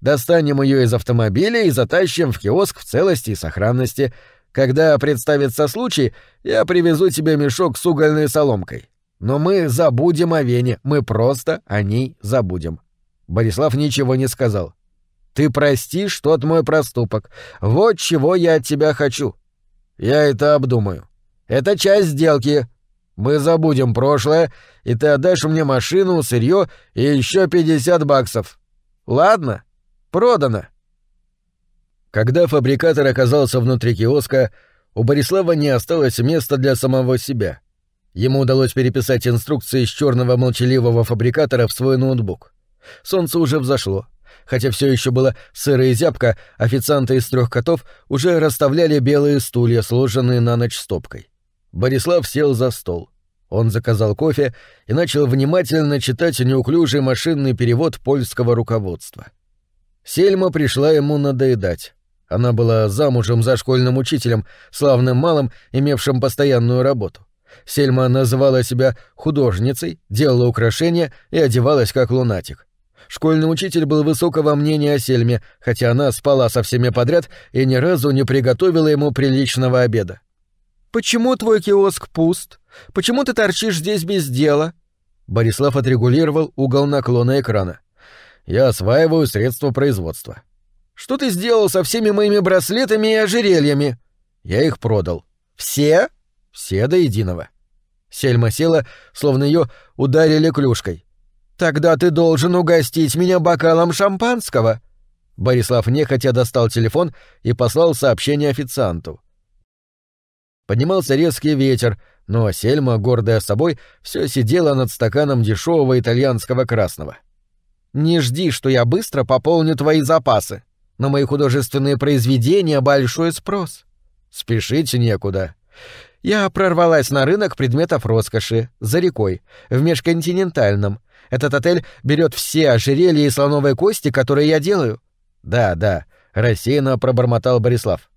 достанем ее из автомобиля и затащим в киоск в целости и сохранности. Когда представится случай, я привезу тебе мешок с угольной соломкой. Но мы забудем о Вене, мы просто о ней забудем. Борислав ничего не сказал. Ты простишь тот мой проступок. Вот чего я от тебя хочу. Я это обдумаю. Это часть сделки, мы забудем прошлое, и ты отдашь мне машину, сырье и еще 50 баксов. Ладно? Продано. Когда фабрикатор оказался внутри киоска, у Борислава не осталось места для самого себя. Ему удалось переписать инструкции из черного молчаливого фабрикатора в свой ноутбук. Солнце уже взошло. Хотя все еще было сыро и зябко, официанты из трех котов уже расставляли белые стулья, сложенные на ночь стопкой. Борислав сел за стол. Он заказал кофе и начал внимательно читать неуклюжий машинный перевод польского руководства. Сельма пришла ему надоедать. Она была замужем за школьным учителем, славным малым, имевшим постоянную работу. Сельма называла себя художницей, делала украшения и одевалась как лунатик. Школьный учитель был высокого мнения о Сельме, хотя она спала со всеми подряд и ни разу не приготовила ему приличного обеда. «Почему твой киоск пуст? Почему ты торчишь здесь без дела?» Борислав отрегулировал угол наклона экрана. «Я осваиваю средства производства». «Что ты сделал со всеми моими браслетами и ожерельями?» «Я их продал». «Все?» «Все до единого». Сельма села, словно ее ударили клюшкой. «Тогда ты должен угостить меня бокалом шампанского». Борислав нехотя достал телефон и послал сообщение официанту. Поднимался резкий ветер, но Сельма, гордая собой, все сидела над стаканом дешевого итальянского красного. Не жди, что я быстро пополню твои запасы. На мои художественные произведения большой спрос. Спешить некуда. Я прорвалась на рынок предметов роскоши, за рекой, в межконтинентальном. Этот отель берет все ожерелья и слоновые кости, которые я делаю. Да, да, рассеянно пробормотал Борислав.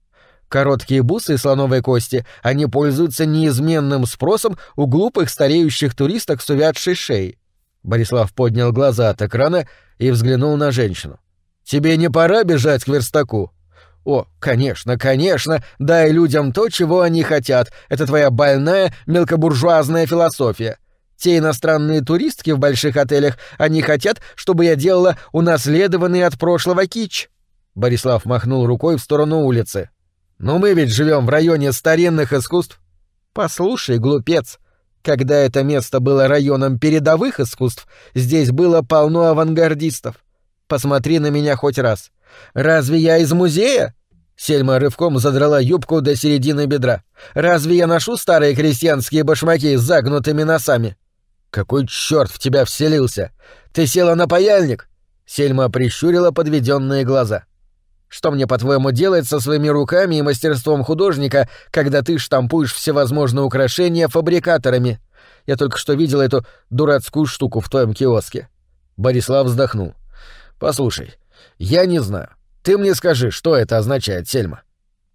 Короткие бусы и слоновые кости, они пользуются неизменным спросом у глупых стареющих туристок с увядшей шеей. Борислав поднял глаза от экрана и взглянул на женщину. «Тебе не пора бежать к верстаку?» «О, конечно, конечно, дай людям то, чего они хотят. Это твоя больная мелкобуржуазная философия. Те иностранные туристки в больших отелях, они хотят, чтобы я делала унаследованный от прошлого кич». Борислав махнул рукой в сторону улицы. «Но мы ведь живем в районе старинных искусств». «Послушай, глупец, когда это место было районом передовых искусств, здесь было полно авангардистов. Посмотри на меня хоть раз. Разве я из музея? Сельма рывком задрала юбку до середины бедра. Разве я ношу старые крестьянские башмаки с загнутыми носами? Какой черт в тебя вселился? Ты села на паяльник? Сельма прищурила подведенные глаза. Что мне, по-твоему, делать со своими руками и мастерством художника, когда ты штампуешь всевозможные украшения фабрикаторами? Я только что видел эту дурацкую штуку в твоем киоске. Борислав вздохнул. Послушай, я не знаю. Ты мне скажи, что это означает, Сельма?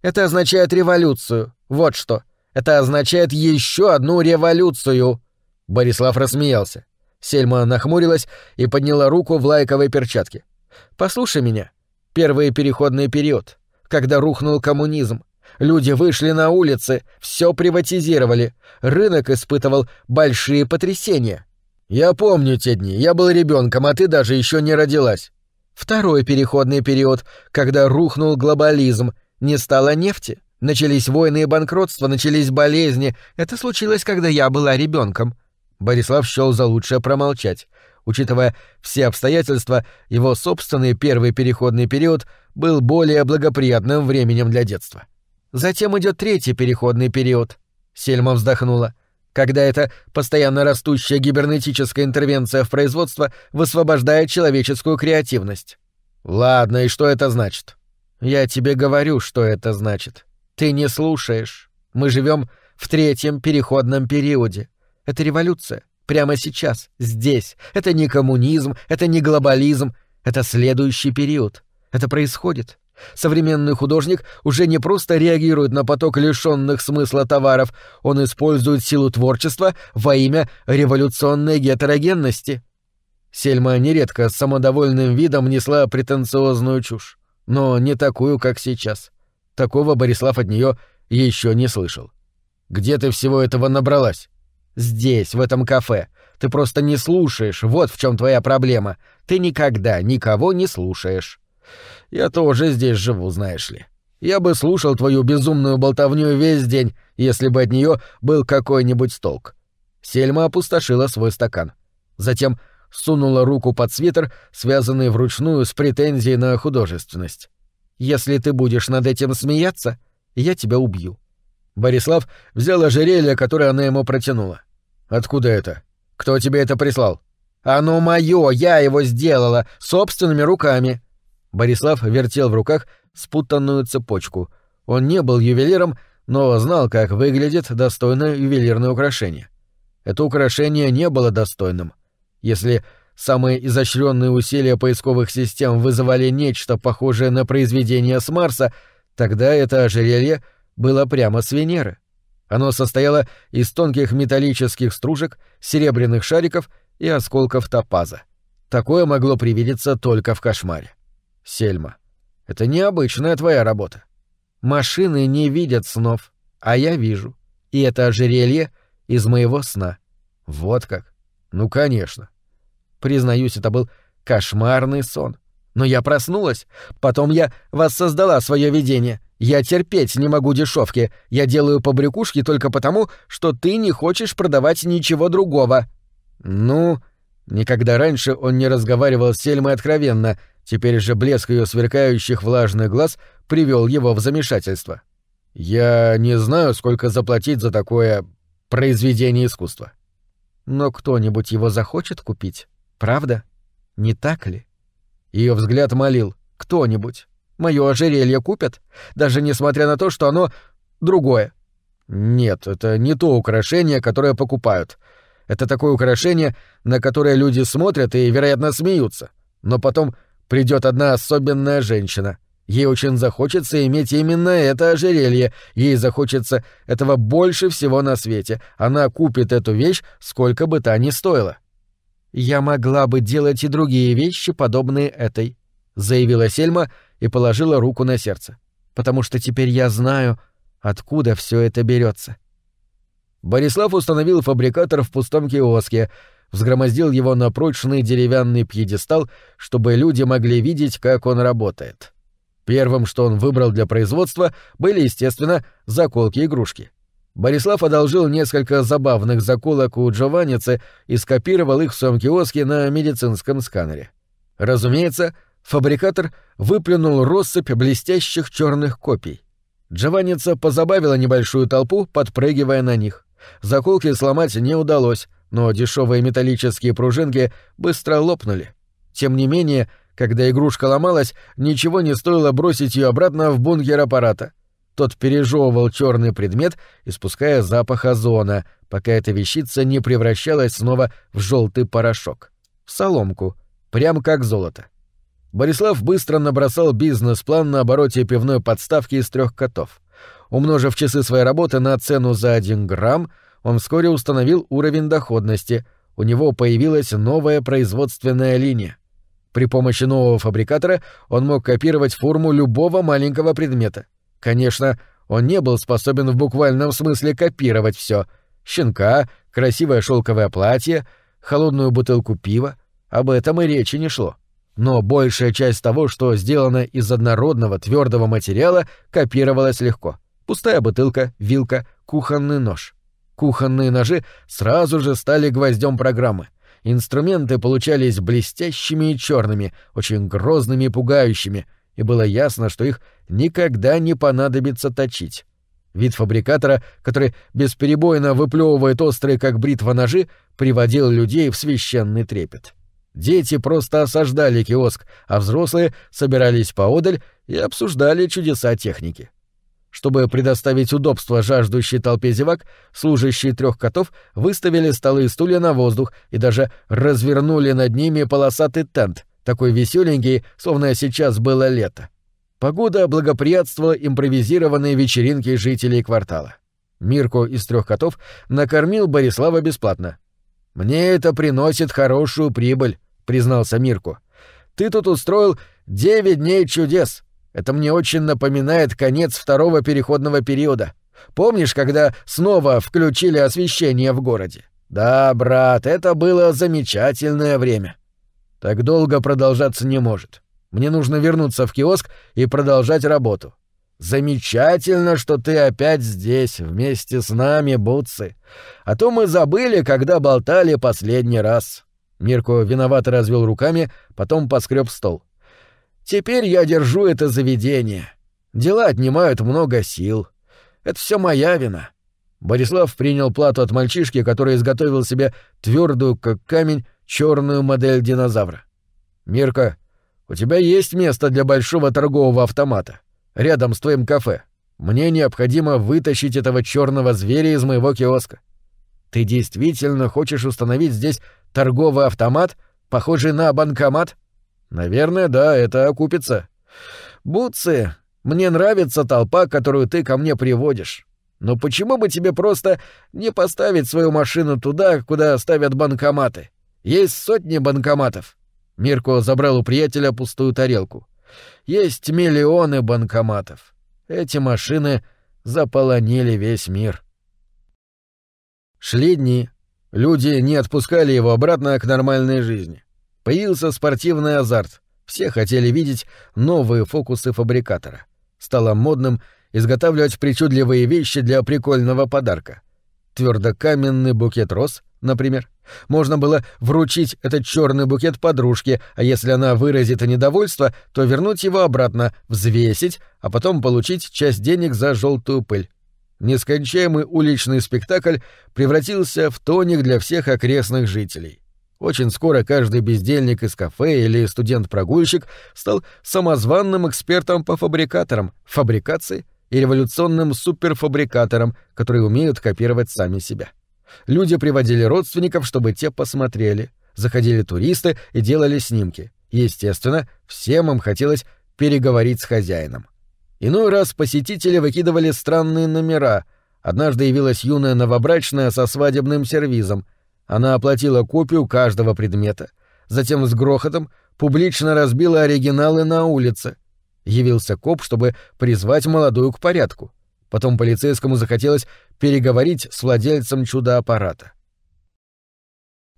Это означает революцию. Вот что. Это означает еще одну революцию. Борислав рассмеялся. Сельма нахмурилась и подняла руку в лайковой перчатке. Послушай меня. Первый переходный период, когда рухнул коммунизм. Люди вышли на улицы, все приватизировали. Рынок испытывал большие потрясения. Я помню те дни. Я был ребенком, а ты даже еще не родилась. Второй переходный период, когда рухнул глобализм, не стало нефти. Начались войны и банкротства, начались болезни. Это случилось, когда я была ребенком. Борислав счел за лучшее промолчать. Учитывая все обстоятельства, его собственный первый переходный период был более благоприятным временем для детства. Затем идет третий переходный период. Сельма вздохнула. Когда эта постоянно растущая гибернетическая интервенция в производство высвобождает человеческую креативность. Ладно, и что это значит? Я тебе говорю, что это значит. Ты не слушаешь. Мы живем в третьем переходном периоде. Это революция. Прямо сейчас, здесь. Это не коммунизм, это не глобализм, это следующий период. Это происходит. Современный художник уже не просто реагирует на поток лишенных смысла товаров, он использует силу творчества во имя революционной гетерогенности. Сельма нередко с самодовольным видом несла претенциозную чушь, но не такую, как сейчас. Такого Борислав от нее еще не слышал. «Где ты всего этого набралась?» Здесь, в этом кафе. Ты просто не слушаешь, вот в чем твоя проблема. Ты никогда никого не слушаешь. Я тоже здесь живу, знаешь ли. Я бы слушал твою безумную болтовню весь день, если бы от нее был какой-нибудь толк. Сельма опустошила свой стакан. Затем сунула руку под свитер, связанный вручную с претензией на художественность. «Если ты будешь над этим смеяться, я тебя убью». Борислав взял ожерелье, которое она ему протянула. «Откуда это? Кто тебе это прислал?» «Оно мое, я его сделала, собственными руками». Борислав вертел в руках спутанную цепочку. Он не был ювелиром, но знал, как выглядит достойное ювелирное украшение. Это украшение не было достойным. Если самые изощренные усилия поисковых систем вызывали нечто похожее на произведение с Марса, тогда это ожерелье — было прямо с Венеры. Оно состояло из тонких металлических стружек, серебряных шариков и осколков топаза. Такое могло привидеться только в кошмаре. Сельма, это необычная твоя работа. Машины не видят снов, а я вижу. И это ожерелье из моего сна. Вот как? Ну, конечно. Признаюсь, это был кошмарный сон. Но я проснулась. Потом я воссоздала свое видение — я терпеть не могу дешевки. Я делаю побрякушки только потому, что ты не хочешь продавать ничего другого. Ну, никогда раньше он не разговаривал с Сельмой откровенно. Теперь же блеск ее сверкающих влажных глаз привел его в замешательство. Я не знаю, сколько заплатить за такое произведение искусства. Но кто-нибудь его захочет купить, правда? Не так ли? Ее взгляд молил. Кто-нибудь. Мое ожерелье купят? Даже несмотря на то, что оно другое. Нет, это не то украшение, которое покупают. Это такое украшение, на которое люди смотрят и, вероятно, смеются. Но потом придет одна особенная женщина. Ей очень захочется иметь именно это ожерелье, ей захочется этого больше всего на свете. Она купит эту вещь, сколько бы та ни стоила. «Я могла бы делать и другие вещи, подобные этой», — заявила Сельма и положила руку на сердце. «Потому что теперь я знаю, откуда все это берется. Борислав установил фабрикатор в пустом киоске, взгромоздил его на прочный деревянный пьедестал, чтобы люди могли видеть, как он работает. Первым, что он выбрал для производства, были, естественно, заколки-игрушки. Борислав одолжил несколько забавных заколок у Джованницы и скопировал их в своем киоске на медицинском сканере. Разумеется, фабрикатор выплюнул россыпь блестящих черных копий. Джованница позабавила небольшую толпу, подпрыгивая на них. Заколки сломать не удалось, но дешевые металлические пружинки быстро лопнули. Тем не менее, когда игрушка ломалась, ничего не стоило бросить ее обратно в бункер аппарата. Тот пережевывал черный предмет, испуская запах озона, пока эта вещица не превращалась снова в желтый порошок. В соломку, прям как золото. Борислав быстро набросал бизнес-план на обороте пивной подставки из трех котов. Умножив часы своей работы на цену за один грамм, он вскоре установил уровень доходности. У него появилась новая производственная линия. При помощи нового фабрикатора он мог копировать форму любого маленького предмета. Конечно, он не был способен в буквальном смысле копировать все: щенка, красивое шелковое платье, холодную бутылку пива. Об этом и речи не шло. Но большая часть того, что сделано из однородного твердого материала, копировалась легко пустая бутылка, вилка, кухонный нож. Кухонные ножи сразу же стали гвоздем программы. Инструменты получались блестящими и черными, очень грозными и пугающими, и было ясно, что их никогда не понадобится точить. Вид фабрикатора, который бесперебойно выплевывает острые, как бритва, ножи, приводил людей в священный трепет. Дети просто осаждали киоск, а взрослые собирались поодаль и обсуждали чудеса техники. Чтобы предоставить удобство жаждущей толпе зевак, служащие трех котов выставили столы и стулья на воздух и даже развернули над ними полосатый тент, такой веселенький, словно сейчас было лето. Погода благоприятствовала импровизированной вечеринке жителей квартала. Мирко из трех котов накормил Борислава бесплатно. «Мне это приносит хорошую прибыль», — признался Мирко. «Ты тут устроил девять дней чудес. Это мне очень напоминает конец второго переходного периода. Помнишь, когда снова включили освещение в городе? Да, брат, это было замечательное время. Так долго продолжаться не может. Мне нужно вернуться в киоск и продолжать работу. Замечательно, что ты опять здесь, вместе с нами, Бутсы. А то мы забыли, когда болтали последний раз. Мирко виновато развел руками, потом поскреб стол. — Теперь я держу это заведение. Дела отнимают много сил. Это все моя вина. Борислав принял плату от мальчишки, который изготовил себе твердую, как камень, черную модель динозавра. Мирка, у тебя есть место для большого торгового автомата рядом с твоим кафе. Мне необходимо вытащить этого черного зверя из моего киоска. Ты действительно хочешь установить здесь торговый автомат, похожий на банкомат? Наверное, да, это окупится. Бутсы, мне нравится толпа, которую ты ко мне приводишь. Но почему бы тебе просто не поставить свою машину туда, куда ставят банкоматы? Есть сотни банкоматов. Мирко забрал у приятеля пустую тарелку. Есть миллионы банкоматов. Эти машины заполонили весь мир. Шли дни. Люди не отпускали его обратно к нормальной жизни. Появился спортивный азарт. Все хотели видеть новые фокусы фабрикатора. Стало модным изготавливать причудливые вещи для прикольного подарка. Твердокаменный букет роз, например. Можно было вручить этот черный букет подружке, а если она выразит недовольство, то вернуть его обратно, взвесить, а потом получить часть денег за желтую пыль. Нескончаемый уличный спектакль превратился в тоник для всех окрестных жителей. Очень скоро каждый бездельник из кафе или студент-прогульщик стал самозванным экспертом по фабрикаторам, фабрикации и революционным суперфабрикаторам, которые умеют копировать сами себя. Люди приводили родственников, чтобы те посмотрели. Заходили туристы и делали снимки. Естественно, всем им хотелось переговорить с хозяином. Иной раз посетители выкидывали странные номера. Однажды явилась юная новобрачная со свадебным сервизом — она оплатила копию каждого предмета, затем с грохотом публично разбила оригиналы на улице. Явился коп, чтобы призвать молодую к порядку. Потом полицейскому захотелось переговорить с владельцем чудо-аппарата.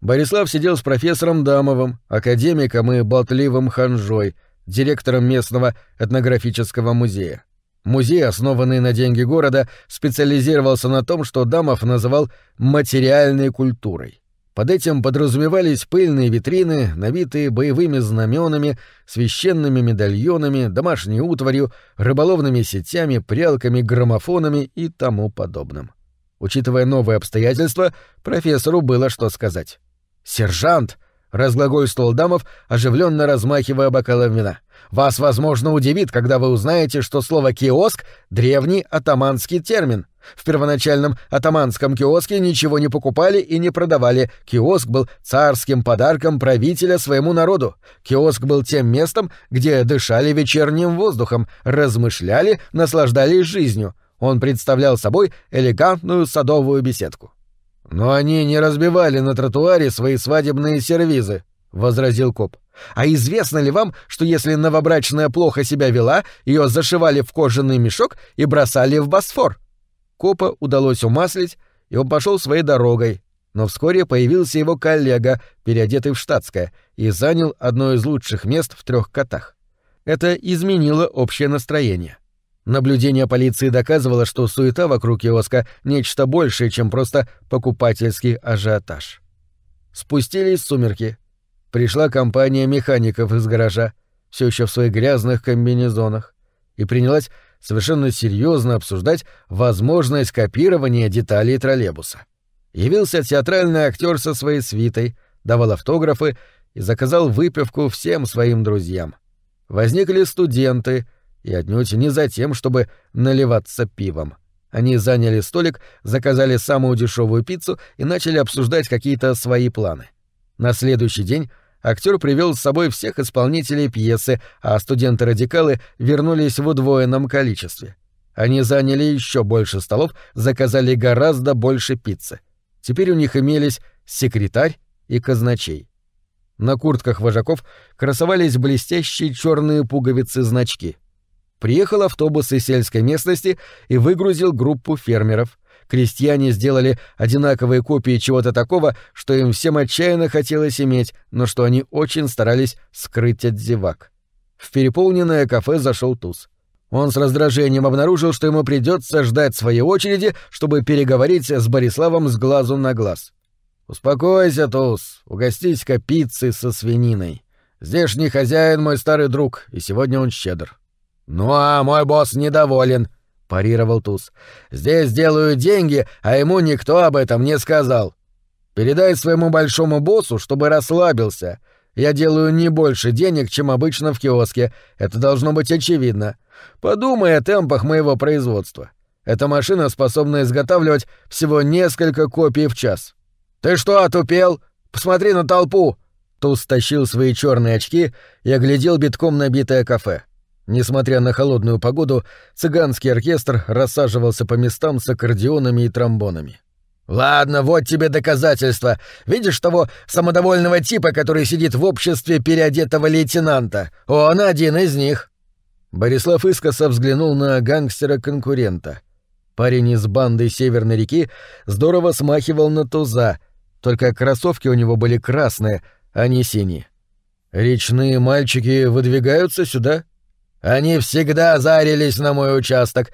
Борислав сидел с профессором Дамовым, академиком и болтливым ханжой, директором местного этнографического музея. Музей, основанный на деньги города, специализировался на том, что Дамов называл «материальной культурой». Под этим подразумевались пыльные витрины, набитые боевыми знаменами, священными медальонами, домашней утварью, рыболовными сетями, прялками, граммофонами и тому подобным. Учитывая новые обстоятельства, профессору было что сказать. «Сержант!» — разглагольствовал Дамов, оживленно размахивая бокалом вина. «Вас, возможно, удивит, когда вы узнаете, что слово «киоск» — древний атаманский термин — в первоначальном атаманском киоске ничего не покупали и не продавали. Киоск был царским подарком правителя своему народу. Киоск был тем местом, где дышали вечерним воздухом, размышляли, наслаждались жизнью. Он представлял собой элегантную садовую беседку. «Но они не разбивали на тротуаре свои свадебные сервизы», — возразил коп. «А известно ли вам, что если новобрачная плохо себя вела, ее зашивали в кожаный мешок и бросали в Босфор?» Копа удалось умаслить, и он пошел своей дорогой, но вскоре появился его коллега, переодетый в штатское, и занял одно из лучших мест в трех котах. Это изменило общее настроение. Наблюдение полиции доказывало, что суета вокруг киоска — нечто большее, чем просто покупательский ажиотаж. Спустились сумерки. Пришла компания механиков из гаража, все еще в своих грязных комбинезонах, и принялась совершенно серьезно обсуждать возможность копирования деталей троллейбуса. Явился театральный актер со своей свитой, давал автографы и заказал выпивку всем своим друзьям. Возникли студенты, и отнюдь не за тем, чтобы наливаться пивом. Они заняли столик, заказали самую дешевую пиццу и начали обсуждать какие-то свои планы. На следующий день актер привел с собой всех исполнителей пьесы, а студенты-радикалы вернулись в удвоенном количестве. Они заняли еще больше столов, заказали гораздо больше пиццы. Теперь у них имелись секретарь и казначей. На куртках вожаков красовались блестящие черные пуговицы-значки. Приехал автобус из сельской местности и выгрузил группу фермеров крестьяне сделали одинаковые копии чего-то такого, что им всем отчаянно хотелось иметь, но что они очень старались скрыть от зевак. В переполненное кафе зашел Туз. Он с раздражением обнаружил, что ему придется ждать своей очереди, чтобы переговорить с Бориславом с глазу на глаз. «Успокойся, Туз, угостись-ка пиццей со свининой. Здешний хозяин мой старый друг, и сегодня он щедр». «Ну а мой босс недоволен», — парировал Туз. «Здесь делают деньги, а ему никто об этом не сказал. Передай своему большому боссу, чтобы расслабился. Я делаю не больше денег, чем обычно в киоске. Это должно быть очевидно. Подумай о темпах моего производства. Эта машина способна изготавливать всего несколько копий в час. Ты что, отупел? Посмотри на толпу!» Туз стащил свои черные очки и оглядел битком набитое кафе. Несмотря на холодную погоду, цыганский оркестр рассаживался по местам с аккордеонами и тромбонами. «Ладно, вот тебе доказательство. Видишь того самодовольного типа, который сидит в обществе переодетого лейтенанта? Он один из них». Борислав искоса взглянул на гангстера-конкурента. Парень из банды Северной реки здорово смахивал на туза, только кроссовки у него были красные, а не синие. «Речные мальчики выдвигаются сюда?» Они всегда зарились на мой участок.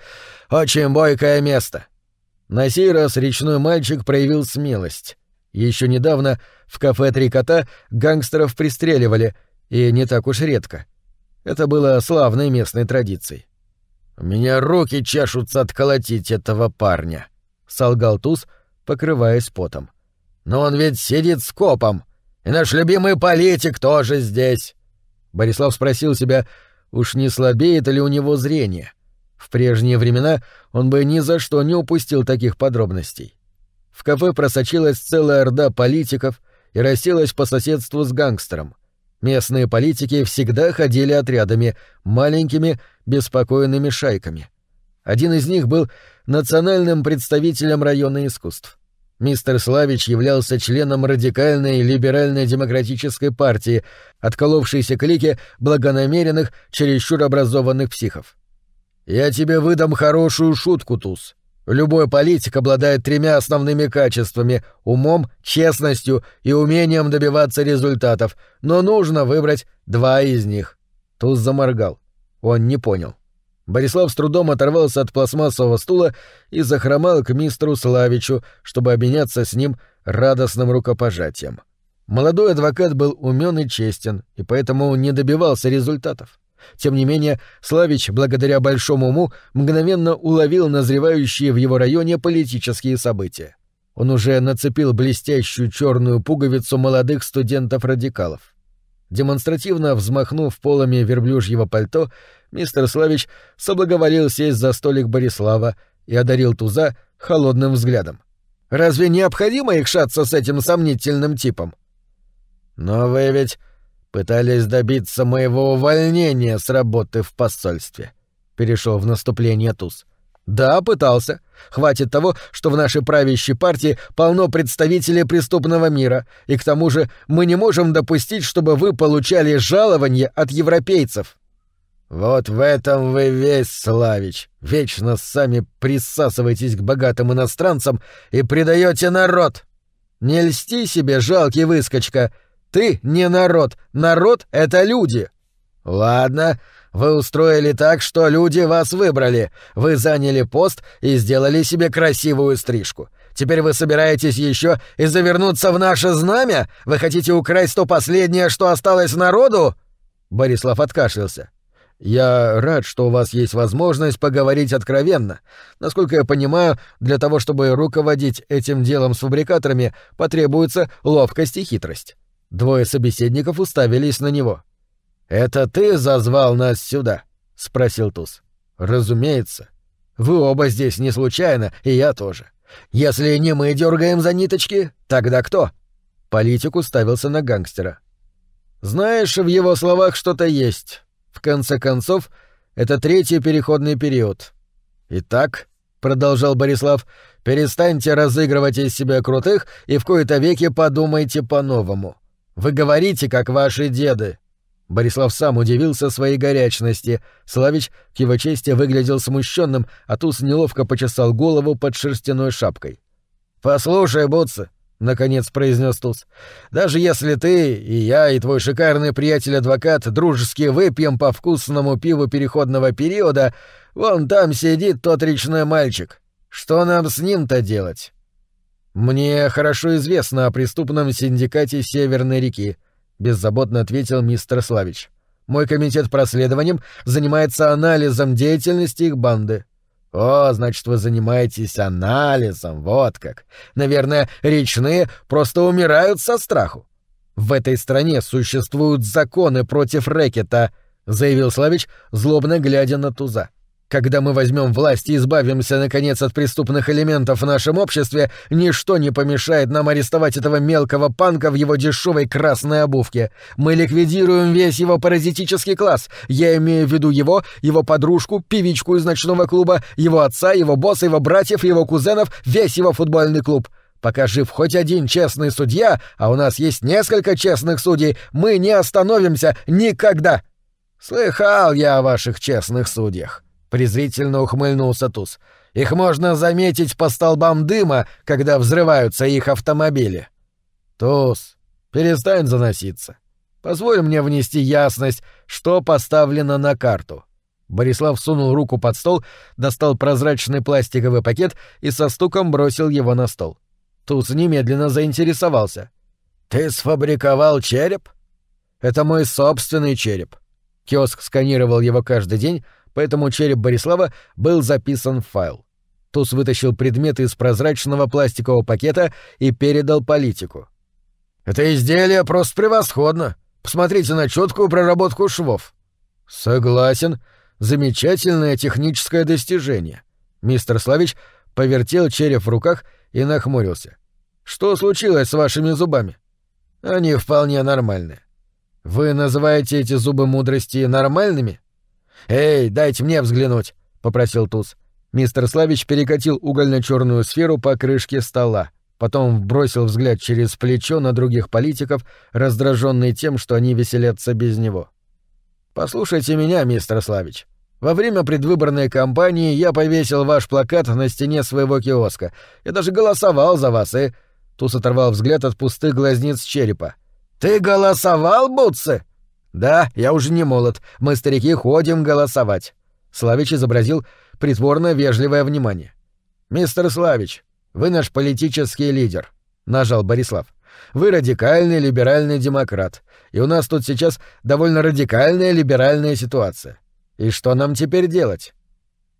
Очень бойкое место. На сей раз речной мальчик проявил смелость. Еще недавно в кафе «Три кота» гангстеров пристреливали, и не так уж редко. Это было славной местной традицией. «У меня руки чешутся отколотить этого парня», — солгал Туз, покрываясь потом. «Но он ведь сидит с копом. И наш любимый политик тоже здесь. Борислав спросил себя, уж не слабеет ли у него зрение. В прежние времена он бы ни за что не упустил таких подробностей. В кафе просочилась целая орда политиков и расселась по соседству с гангстером. Местные политики всегда ходили отрядами, маленькими, беспокойными шайками. Один из них был национальным представителем района искусств. Мистер Славич являлся членом радикальной либерально-демократической партии, отколовшейся клики благонамеренных, чересчур образованных психов. «Я тебе выдам хорошую шутку, Туз. Любой политик обладает тремя основными качествами — умом, честностью и умением добиваться результатов, но нужно выбрать два из них». Туз заморгал. Он не понял. Борислав с трудом оторвался от пластмассового стула и захромал к мистеру Славичу, чтобы обменяться с ним радостным рукопожатием. Молодой адвокат был умен и честен, и поэтому не добивался результатов. Тем не менее, Славич, благодаря большому уму, мгновенно уловил назревающие в его районе политические события. Он уже нацепил блестящую черную пуговицу молодых студентов-радикалов. Демонстративно взмахнув полами верблюжьего пальто, мистер Славич соблаговолил сесть за столик Борислава и одарил Туза холодным взглядом. «Разве необходимо их шаться с этим сомнительным типом?» «Но вы ведь пытались добиться моего увольнения с работы в посольстве», — перешел в наступление Туз. «Да, пытался. Хватит того, что в нашей правящей партии полно представителей преступного мира, и к тому же мы не можем допустить, чтобы вы получали жалование от европейцев». «Вот в этом вы весь, Славич. Вечно сами присасываетесь к богатым иностранцам и предаете народ. Не льсти себе, жалкий выскочка. Ты не народ. Народ — это люди». «Ладно, вы устроили так, что люди вас выбрали. Вы заняли пост и сделали себе красивую стрижку. Теперь вы собираетесь еще и завернуться в наше знамя? Вы хотите украсть то последнее, что осталось народу?» Борислав откашлялся. «Я рад, что у вас есть возможность поговорить откровенно. Насколько я понимаю, для того, чтобы руководить этим делом с фабрикаторами, потребуется ловкость и хитрость». Двое собеседников уставились на него. «Это ты зазвал нас сюда?» — спросил Туз. «Разумеется. Вы оба здесь не случайно, и я тоже. Если не мы дергаем за ниточки, тогда кто?» Политик уставился на гангстера. «Знаешь, в его словах что-то есть. В конце концов, это третий переходный период. Итак, — продолжал Борислав, — перестаньте разыгрывать из себя крутых и в кои-то веки подумайте по-новому. Вы говорите, как ваши деды. Борислав сам удивился своей горячности. Славич, к его чести, выглядел смущенным, а Туз неловко почесал голову под шерстяной шапкой. «Послушай, Бутсы», — наконец произнес Туз, — «даже если ты и я, и твой шикарный приятель-адвокат дружески выпьем по вкусному пиву переходного периода, вон там сидит тот речной мальчик. Что нам с ним-то делать?» «Мне хорошо известно о преступном синдикате Северной реки», беззаботно ответил мистер Славич. Мой комитет по расследованиям занимается анализом деятельности их банды. О, значит, вы занимаетесь анализом, вот как. Наверное, речные просто умирают со страху. В этой стране существуют законы против рэкета, заявил Славич, злобно глядя на Туза. Когда мы возьмем власть и избавимся, наконец, от преступных элементов в нашем обществе, ничто не помешает нам арестовать этого мелкого панка в его дешевой красной обувке. Мы ликвидируем весь его паразитический класс. Я имею в виду его, его подружку, певичку из ночного клуба, его отца, его босса, его братьев, его кузенов, весь его футбольный клуб. Пока жив хоть один честный судья, а у нас есть несколько честных судей, мы не остановимся никогда. Слыхал я о ваших честных судьях. — презрительно ухмыльнулся Туз. «Их можно заметить по столбам дыма, когда взрываются их автомобили». «Туз, перестань заноситься. Позволь мне внести ясность, что поставлено на карту». Борислав сунул руку под стол, достал прозрачный пластиковый пакет и со стуком бросил его на стол. Туз немедленно заинтересовался. «Ты сфабриковал череп?» «Это мой собственный череп». Киоск сканировал его каждый день, поэтому череп Борислава был записан в файл. Туз вытащил предмет из прозрачного пластикового пакета и передал политику. Это изделие просто превосходно. Посмотрите на четкую проработку швов. Согласен. Замечательное техническое достижение. Мистер Славич повертел череп в руках и нахмурился. Что случилось с вашими зубами? Они вполне нормальные. Вы называете эти зубы мудрости нормальными? Эй, дайте мне взглянуть, попросил Туз. Мистер Славич перекатил угольно-черную сферу по крышке стола, потом бросил взгляд через плечо на других политиков, раздраженный тем, что они веселятся без него. «Послушайте меня, мистер Славич. Во время предвыборной кампании я повесил ваш плакат на стене своего киоска. Я даже голосовал за вас, и...» Туз оторвал взгляд от пустых глазниц черепа. «Ты голосовал, Бутсы?» «Да, я уже не молод. Мы, старики, ходим голосовать». Славич изобразил притворно вежливое внимание. «Мистер Славич, вы наш политический лидер», — нажал Борислав. «Вы радикальный либеральный демократ, и у нас тут сейчас довольно радикальная либеральная ситуация. И что нам теперь делать?»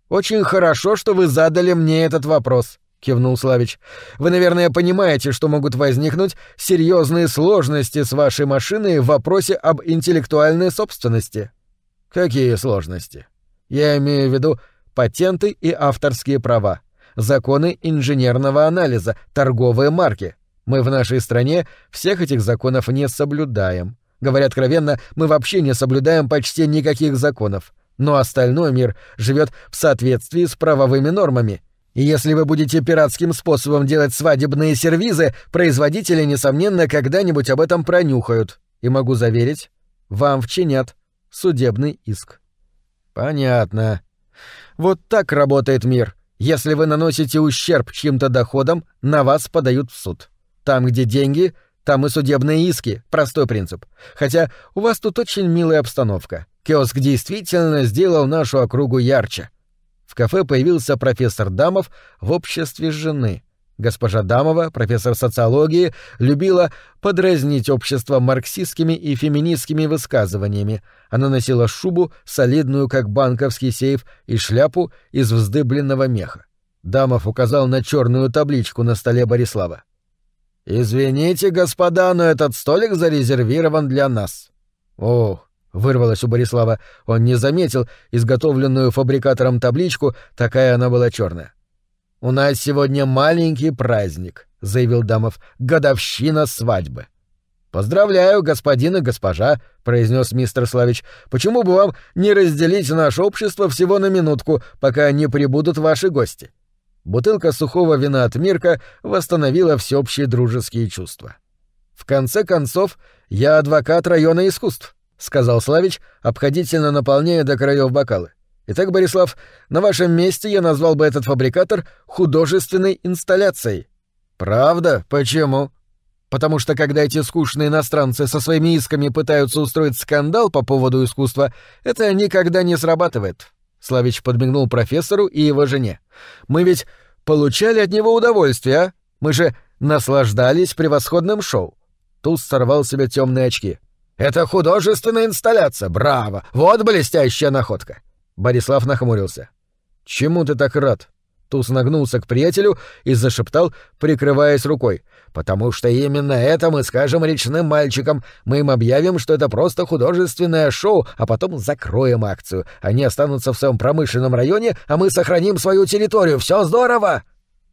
«Очень хорошо, что вы задали мне этот вопрос», — кивнул Славич. «Вы, наверное, понимаете, что могут возникнуть серьезные сложности с вашей машиной в вопросе об интеллектуальной собственности». «Какие сложности?» «Я имею в виду патенты и авторские права, законы инженерного анализа, торговые марки. Мы в нашей стране всех этих законов не соблюдаем. Говоря откровенно, мы вообще не соблюдаем почти никаких законов. Но остальной мир живет в соответствии с правовыми нормами. И если вы будете пиратским способом делать свадебные сервизы, производители, несомненно, когда-нибудь об этом пронюхают. И могу заверить, вам вчинят судебный иск. Понятно. Вот так работает мир. Если вы наносите ущерб чьим-то доходам, на вас подают в суд. Там, где деньги, там и судебные иски. Простой принцип. Хотя у вас тут очень милая обстановка. Киоск действительно сделал нашу округу ярче. В кафе появился профессор Дамов в обществе жены. Госпожа Дамова, профессор социологии, любила подразнить общество марксистскими и феминистскими высказываниями. Она носила шубу, солидную, как банковский сейф, и шляпу из вздыбленного меха. Дамов указал на черную табличку на столе Борислава. «Извините, господа, но этот столик зарезервирован для нас». «Ох, Вырвалось у Борислава. Он не заметил изготовленную фабрикатором табличку, такая она была черная. «У нас сегодня маленький праздник», — заявил Дамов. «Годовщина свадьбы». «Поздравляю, господин и госпожа», — произнес мистер Славич. «Почему бы вам не разделить наше общество всего на минутку, пока не прибудут ваши гости?» Бутылка сухого вина от Мирка восстановила всеобщие дружеские чувства. «В конце концов, я адвокат района искусств», — сказал Славич, обходительно наполняя до краев бокалы. Итак, Борислав, на вашем месте я назвал бы этот фабрикатор художественной инсталляцией. Правда? Почему? Потому что когда эти скучные иностранцы со своими исками пытаются устроить скандал по поводу искусства, это никогда не срабатывает. Славич подмигнул профессору и его жене. Мы ведь получали от него удовольствие, а? Мы же наслаждались превосходным шоу. Туз сорвал себе темные очки. Это художественная инсталляция, браво! Вот блестящая находка. Борислав нахмурился. «Чему ты так рад?» Туз нагнулся к приятелю и зашептал, прикрываясь рукой. «Потому что именно это мы скажем речным мальчикам. Мы им объявим, что это просто художественное шоу, а потом закроем акцию. Они останутся в своем промышленном районе, а мы сохраним свою территорию. Все здорово!»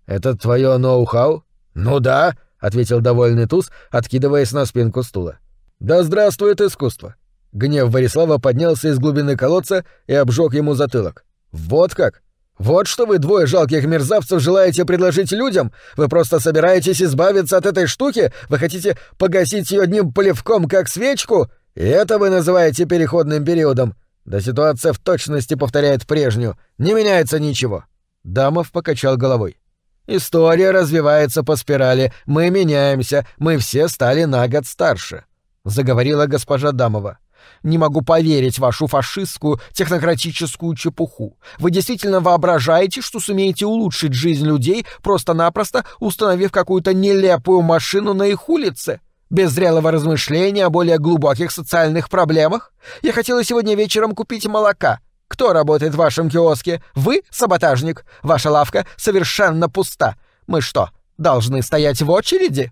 «Это твое ноу-хау?» «Ну да», — ответил довольный Туз, откидываясь на спинку стула. «Да здравствует искусство! Гнев Борислава поднялся из глубины колодца и обжег ему затылок. «Вот как? Вот что вы, двое жалких мерзавцев, желаете предложить людям? Вы просто собираетесь избавиться от этой штуки? Вы хотите погасить ее одним плевком, как свечку? И это вы называете переходным периодом? Да ситуация в точности повторяет прежнюю. Не меняется ничего». Дамов покачал головой. «История развивается по спирали. Мы меняемся. Мы все стали на год старше», — заговорила госпожа Дамова. Не могу поверить вашу фашистскую технократическую чепуху. Вы действительно воображаете, что сумеете улучшить жизнь людей, просто-напросто установив какую-то нелепую машину на их улице? Без зрелого размышления о более глубоких социальных проблемах? Я хотела сегодня вечером купить молока. Кто работает в вашем киоске? Вы, саботажник? Ваша лавка совершенно пуста. Мы что, должны стоять в очереди?»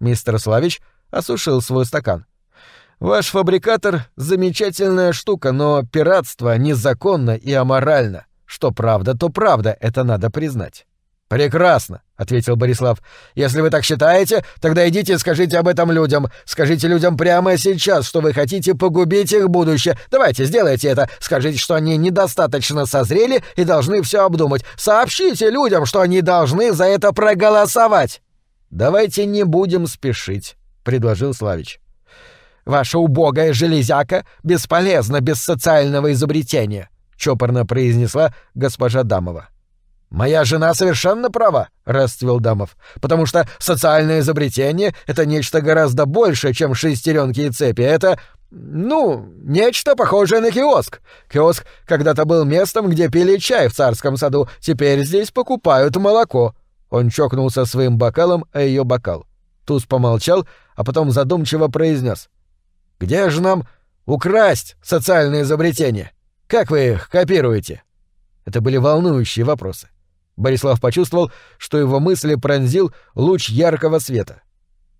Мистер Славич осушил свой стакан. Ваш фабрикатор — замечательная штука, но пиратство незаконно и аморально. Что правда, то правда, это надо признать. «Прекрасно», — ответил Борислав. «Если вы так считаете, тогда идите и скажите об этом людям. Скажите людям прямо сейчас, что вы хотите погубить их будущее. Давайте, сделайте это. Скажите, что они недостаточно созрели и должны все обдумать. Сообщите людям, что они должны за это проголосовать». «Давайте не будем спешить», — предложил Славич. «Ваша убогая железяка бесполезна без социального изобретения», — чопорно произнесла госпожа Дамова. «Моя жена совершенно права», — расцвел Дамов, «потому что социальное изобретение — это нечто гораздо большее, чем шестеренки и цепи. Это, ну, нечто похожее на киоск. Киоск когда-то был местом, где пили чай в царском саду, теперь здесь покупают молоко». Он чокнулся своим бокалом о ее бокал. Туз помолчал, а потом задумчиво произнес. «Где же нам украсть социальное изобретение? Как вы их копируете?» Это были волнующие вопросы. Борислав почувствовал, что его мысли пронзил луч яркого света.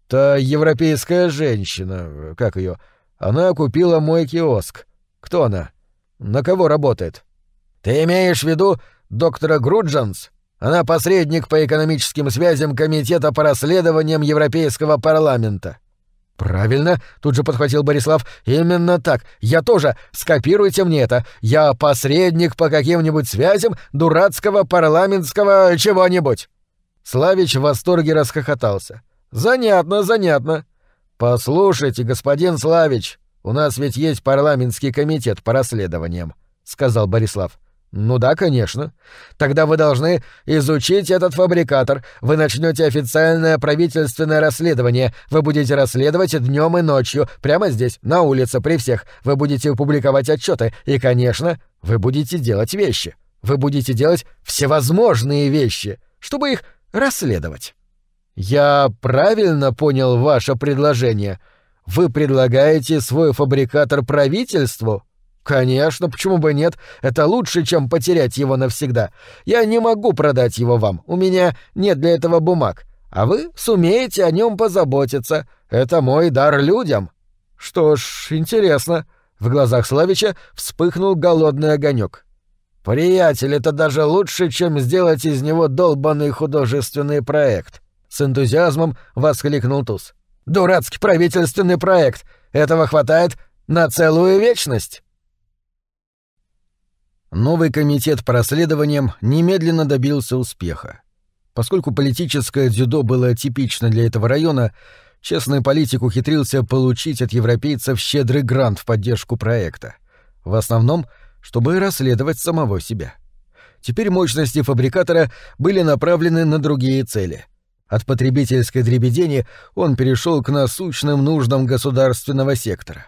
«Та европейская женщина, как ее? Она купила мой киоск. Кто она? На кого работает?» «Ты имеешь в виду доктора Груджанс? Она посредник по экономическим связям Комитета по расследованиям Европейского парламента. «Правильно», — тут же подхватил Борислав. «Именно так. Я тоже. Скопируйте мне это. Я посредник по каким-нибудь связям дурацкого парламентского чего-нибудь». Славич в восторге расхохотался. «Занятно, занятно. Послушайте, господин Славич, у нас ведь есть парламентский комитет по расследованиям», — сказал Борислав. «Ну да, конечно. Тогда вы должны изучить этот фабрикатор. Вы начнете официальное правительственное расследование. Вы будете расследовать днем и ночью, прямо здесь, на улице, при всех. Вы будете публиковать отчеты. И, конечно, вы будете делать вещи. Вы будете делать всевозможные вещи, чтобы их расследовать». «Я правильно понял ваше предложение? Вы предлагаете свой фабрикатор правительству?» «Конечно, почему бы нет? Это лучше, чем потерять его навсегда. Я не могу продать его вам, у меня нет для этого бумаг. А вы сумеете о нем позаботиться. Это мой дар людям». «Что ж, интересно». В глазах Славича вспыхнул голодный огонек. «Приятель, это даже лучше, чем сделать из него долбанный художественный проект», — с энтузиазмом воскликнул Туз. «Дурацкий правительственный проект! Этого хватает на целую вечность!» Новый комитет по расследованиям немедленно добился успеха. Поскольку политическое дзюдо было типично для этого района, честный политик ухитрился получить от европейцев щедрый грант в поддержку проекта. В основном, чтобы расследовать самого себя. Теперь мощности фабрикатора были направлены на другие цели. От потребительской дребедени он перешел к насущным нуждам государственного сектора.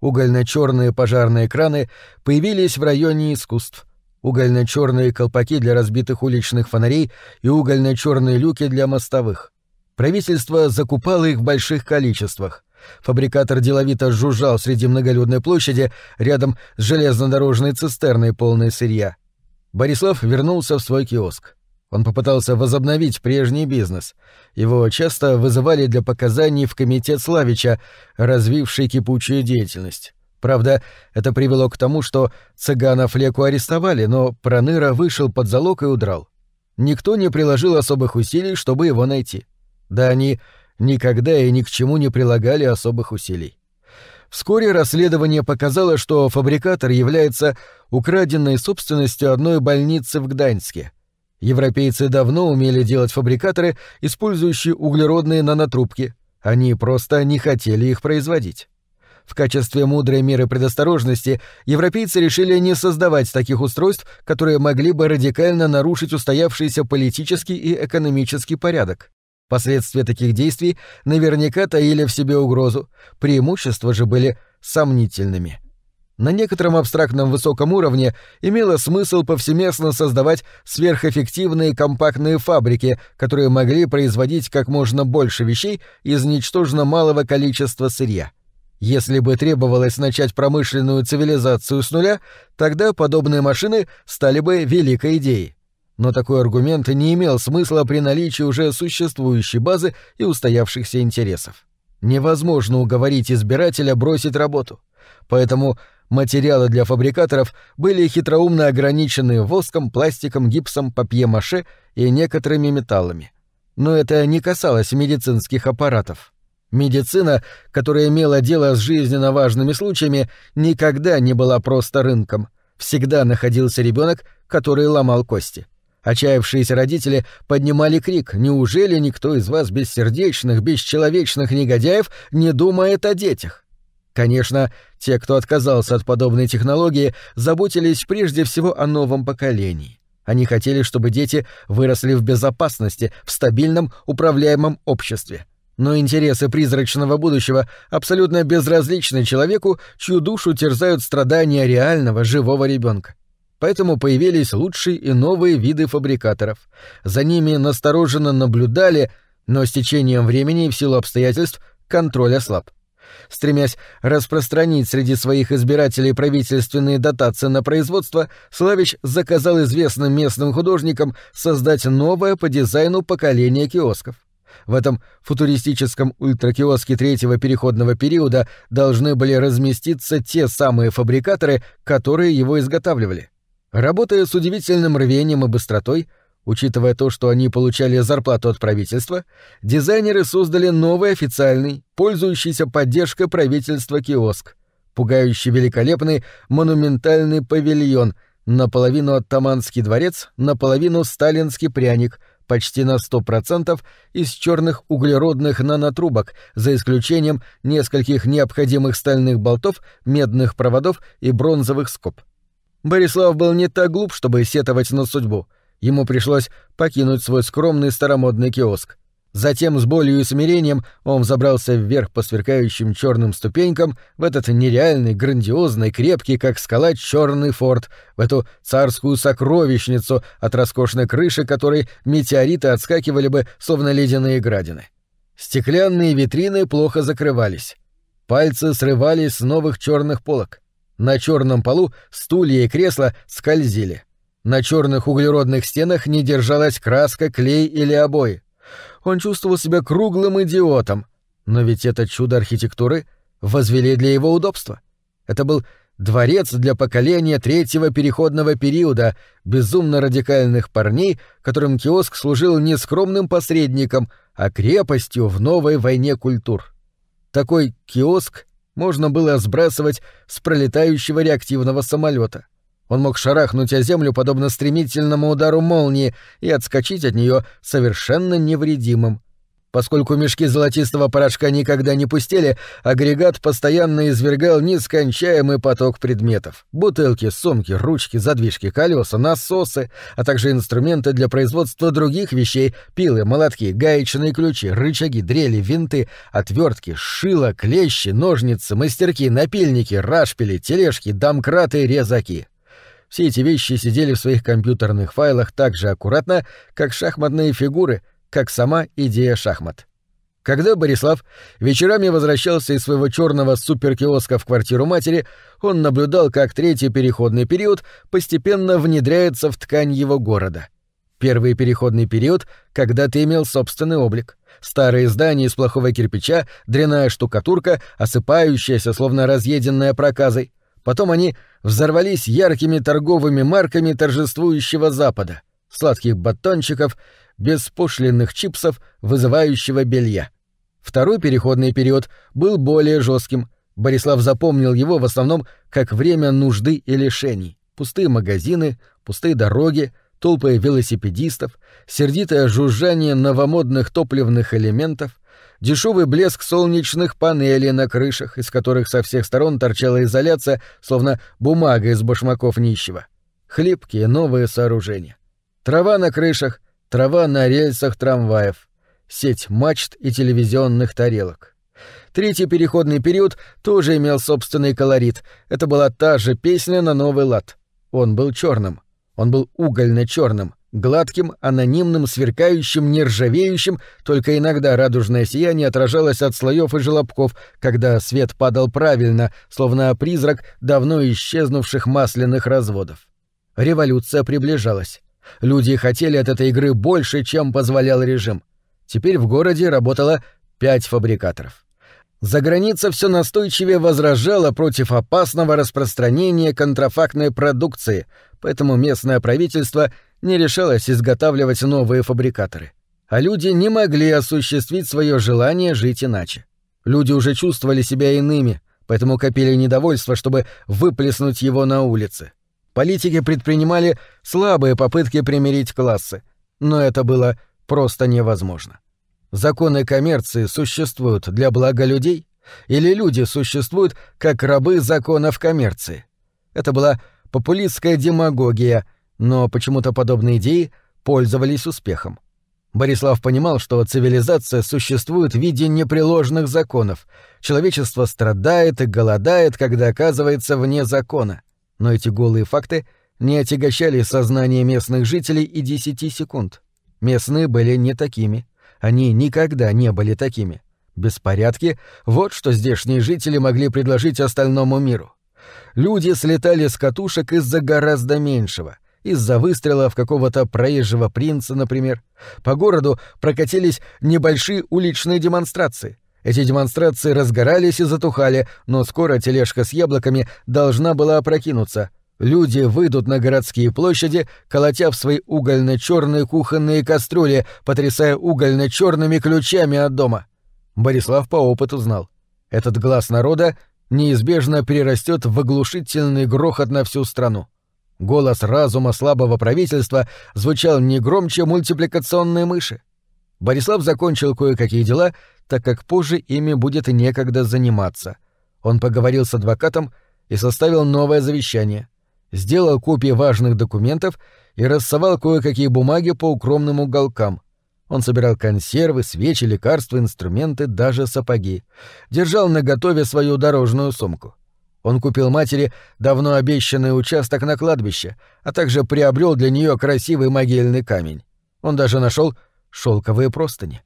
Угольно-черные пожарные краны появились в районе искусств. Угольно-черные колпаки для разбитых уличных фонарей и угольно-черные люки для мостовых. Правительство закупало их в больших количествах. Фабрикатор деловито жужжал среди многолюдной площади рядом с железнодорожной цистерной, полной сырья. Борислав вернулся в свой киоск. Он попытался возобновить прежний бизнес. Его часто вызывали для показаний в комитет Славича, развивший кипучую деятельность. Правда, это привело к тому, что цыгана Флеку арестовали, но Проныра вышел под залог и удрал. Никто не приложил особых усилий, чтобы его найти. Да они никогда и ни к чему не прилагали особых усилий. Вскоре расследование показало, что фабрикатор является украденной собственностью одной больницы в Гданьске — Европейцы давно умели делать фабрикаторы, использующие углеродные нанотрубки. Они просто не хотели их производить. В качестве мудрой меры предосторожности европейцы решили не создавать таких устройств, которые могли бы радикально нарушить устоявшийся политический и экономический порядок. Последствия таких действий наверняка таили в себе угрозу, преимущества же были сомнительными. На некотором абстрактном высоком уровне имело смысл повсеместно создавать сверхэффективные компактные фабрики, которые могли производить как можно больше вещей из ничтожно малого количества сырья. Если бы требовалось начать промышленную цивилизацию с нуля, тогда подобные машины стали бы великой идеей. Но такой аргумент не имел смысла при наличии уже существующей базы и устоявшихся интересов. невозможно уговорить избирателя бросить работу. Поэтому материалы для фабрикаторов были хитроумно ограничены воском, пластиком, гипсом, папье-маше и некоторыми металлами. Но это не касалось медицинских аппаратов. Медицина, которая имела дело с жизненно важными случаями, никогда не была просто рынком. Всегда находился ребенок, который ломал кости. Отчаявшиеся родители поднимали крик «Неужели никто из вас бессердечных, бесчеловечных негодяев не думает о детях?» Конечно, те, кто отказался от подобной технологии, заботились прежде всего о новом поколении. Они хотели, чтобы дети выросли в безопасности, в стабильном, управляемом обществе. Но интересы призрачного будущего абсолютно безразличны человеку, чью душу терзают страдания реального живого ребенка. Поэтому появились лучшие и новые виды фабрикаторов. За ними настороженно наблюдали, но с течением времени и в силу обстоятельств контроль ослаб. Стремясь распространить среди своих избирателей правительственные дотации на производство, Славич заказал известным местным художникам создать новое по дизайну поколение киосков. В этом футуристическом ультракиоске третьего переходного периода должны были разместиться те самые фабрикаторы, которые его изготавливали. Работая с удивительным рвением и быстротой, Учитывая то, что они получали зарплату от правительства, дизайнеры создали новый официальный, пользующийся поддержкой правительства киоск, пугающий великолепный монументальный павильон, наполовину оттаманский дворец, наполовину сталинский пряник, почти на 100% из черных углеродных нанотрубок, за исключением нескольких необходимых стальных болтов, медных проводов и бронзовых скоб. Борислав был не так глуп, чтобы сетовать на судьбу — ему пришлось покинуть свой скромный старомодный киоск. Затем с болью и смирением он забрался вверх по сверкающим черным ступенькам в этот нереальный, грандиозный, крепкий, как скала, черный форт, в эту царскую сокровищницу, от роскошной крыши которой метеориты отскакивали бы, словно ледяные градины. Стеклянные витрины плохо закрывались. Пальцы срывались с новых черных полок. На черном полу стулья и кресла скользили. На черных углеродных стенах не держалась краска, клей или обои. Он чувствовал себя круглым идиотом, но ведь это чудо архитектуры возвели для его удобства. Это был дворец для поколения третьего переходного периода, безумно радикальных парней, которым киоск служил не скромным посредником, а крепостью в новой войне культур. Такой киоск можно было сбрасывать с пролетающего реактивного самолета. Он мог шарахнуть о землю подобно стремительному удару молнии и отскочить от нее совершенно невредимым. Поскольку мешки золотистого порошка никогда не пустели, агрегат постоянно извергал нескончаемый поток предметов. Бутылки, сумки, ручки, задвижки, колеса, насосы, а также инструменты для производства других вещей, пилы, молотки, гаечные ключи, рычаги, дрели, винты, отвертки, шило, клещи, ножницы, мастерки, напильники, рашпили, тележки, домкраты, резаки. Все эти вещи сидели в своих компьютерных файлах так же аккуратно, как шахматные фигуры, как сама идея шахмат. Когда Борислав вечерами возвращался из своего черного суперкиоска в квартиру матери, он наблюдал, как третий переходный период постепенно внедряется в ткань его города. Первый переходный период когда-то имел собственный облик. Старые здания из плохого кирпича, дряная штукатурка, осыпающаяся, словно разъеденная проказой. Потом они взорвались яркими торговыми марками торжествующего Запада, сладких батончиков, беспошлинных чипсов, вызывающего белья. Второй переходный период был более жестким. Борислав запомнил его в основном как время нужды и лишений. Пустые магазины, пустые дороги, толпы велосипедистов, сердитое жужжание новомодных топливных элементов — дешевый блеск солнечных панелей на крышах, из которых со всех сторон торчала изоляция, словно бумага из башмаков нищего. Хлипкие новые сооружения. Трава на крышах, трава на рельсах трамваев, сеть мачт и телевизионных тарелок. Третий переходный период тоже имел собственный колорит. Это была та же песня на новый лад. Он был черным. Он был угольно-черным, гладким, анонимным, сверкающим, нержавеющим, только иногда радужное сияние отражалось от слоев и желобков, когда свет падал правильно, словно призрак давно исчезнувших масляных разводов. Революция приближалась. Люди хотели от этой игры больше, чем позволял режим. Теперь в городе работало пять фабрикаторов. Заграница все настойчивее возражала против опасного распространения контрафактной продукции, поэтому местное правительство не решалось изготавливать новые фабрикаторы. А люди не могли осуществить свое желание жить иначе. Люди уже чувствовали себя иными, поэтому копили недовольство, чтобы выплеснуть его на улице. Политики предпринимали слабые попытки примирить классы, но это было просто невозможно. Законы коммерции существуют для блага людей, или люди существуют как рабы законов коммерции? Это была популистская демагогия, но почему-то подобные идеи пользовались успехом. Борислав понимал, что цивилизация существует в виде непреложных законов. Человечество страдает и голодает, когда оказывается вне закона. Но эти голые факты не отягощали сознание местных жителей и десяти секунд. Местные были не такими. Они никогда не были такими. Беспорядки — вот что здешние жители могли предложить остальному миру. Люди слетали с катушек из-за гораздо меньшего — из-за выстрелов какого-то проезжего принца, например. По городу прокатились небольшие уличные демонстрации. Эти демонстрации разгорались и затухали, но скоро тележка с яблоками должна была опрокинуться. Люди выйдут на городские площади, колотя в свои угольно-черные кухонные кастрюли, потрясая угольно-черными ключами от дома. Борислав по опыту знал. Этот глаз народа неизбежно перерастет в оглушительный грохот на всю страну. Голос разума слабого правительства звучал не громче мультипликационной мыши. Борислав закончил кое-какие дела, так как позже ими будет некогда заниматься. Он поговорил с адвокатом и составил новое завещание — сделал копии важных документов и рассовал кое-какие бумаги по укромным уголкам. Он собирал консервы, свечи, лекарства, инструменты, даже сапоги. Держал наготове свою дорожную сумку. Он купил матери давно обещанный участок на кладбище, а также приобрел для нее красивый могильный камень. Он даже нашел шелковые простыни.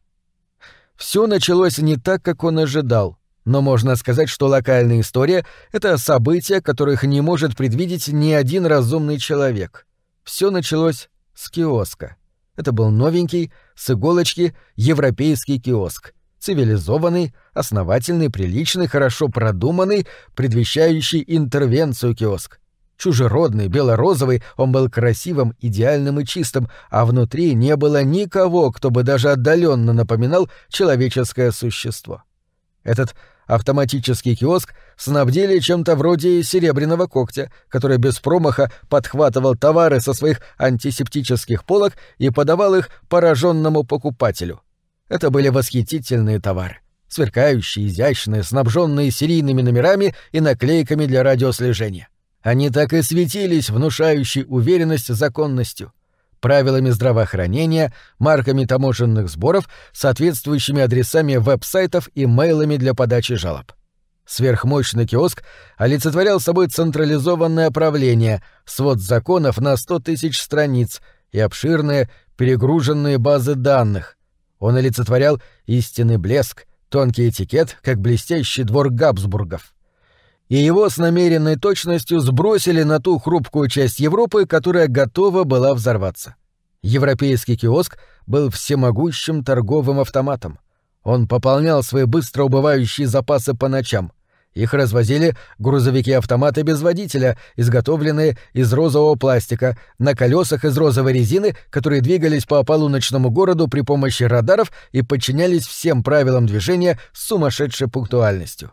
Все началось не так, как он ожидал. Но можно сказать, что локальная история — это события, которых не может предвидеть ни один разумный человек. Все началось с киоска. Это был новенький, с иголочки, европейский киоск. Цивилизованный, основательный, приличный, хорошо продуманный, предвещающий интервенцию киоск. Чужеродный, белорозовый, он был красивым, идеальным и чистым, а внутри не было никого, кто бы даже отдаленно напоминал человеческое существо. Этот автоматический киоск снабдили чем-то вроде серебряного когтя, который без промаха подхватывал товары со своих антисептических полок и подавал их пораженному покупателю. Это были восхитительные товары. Сверкающие, изящные, снабженные серийными номерами и наклейками для радиослежения. Они так и светились внушающей уверенность законностью правилами здравоохранения, марками таможенных сборов, соответствующими адресами веб-сайтов и мейлами для подачи жалоб. Сверхмощный киоск олицетворял собой централизованное правление, свод законов на 100 тысяч страниц и обширные перегруженные базы данных. Он олицетворял истинный блеск, тонкий этикет, как блестящий двор Габсбургов и его с намеренной точностью сбросили на ту хрупкую часть Европы, которая готова была взорваться. Европейский киоск был всемогущим торговым автоматом. Он пополнял свои быстро убывающие запасы по ночам. Их развозили грузовики-автоматы без водителя, изготовленные из розового пластика, на колесах из розовой резины, которые двигались по полуночному городу при помощи радаров и подчинялись всем правилам движения с сумасшедшей пунктуальностью.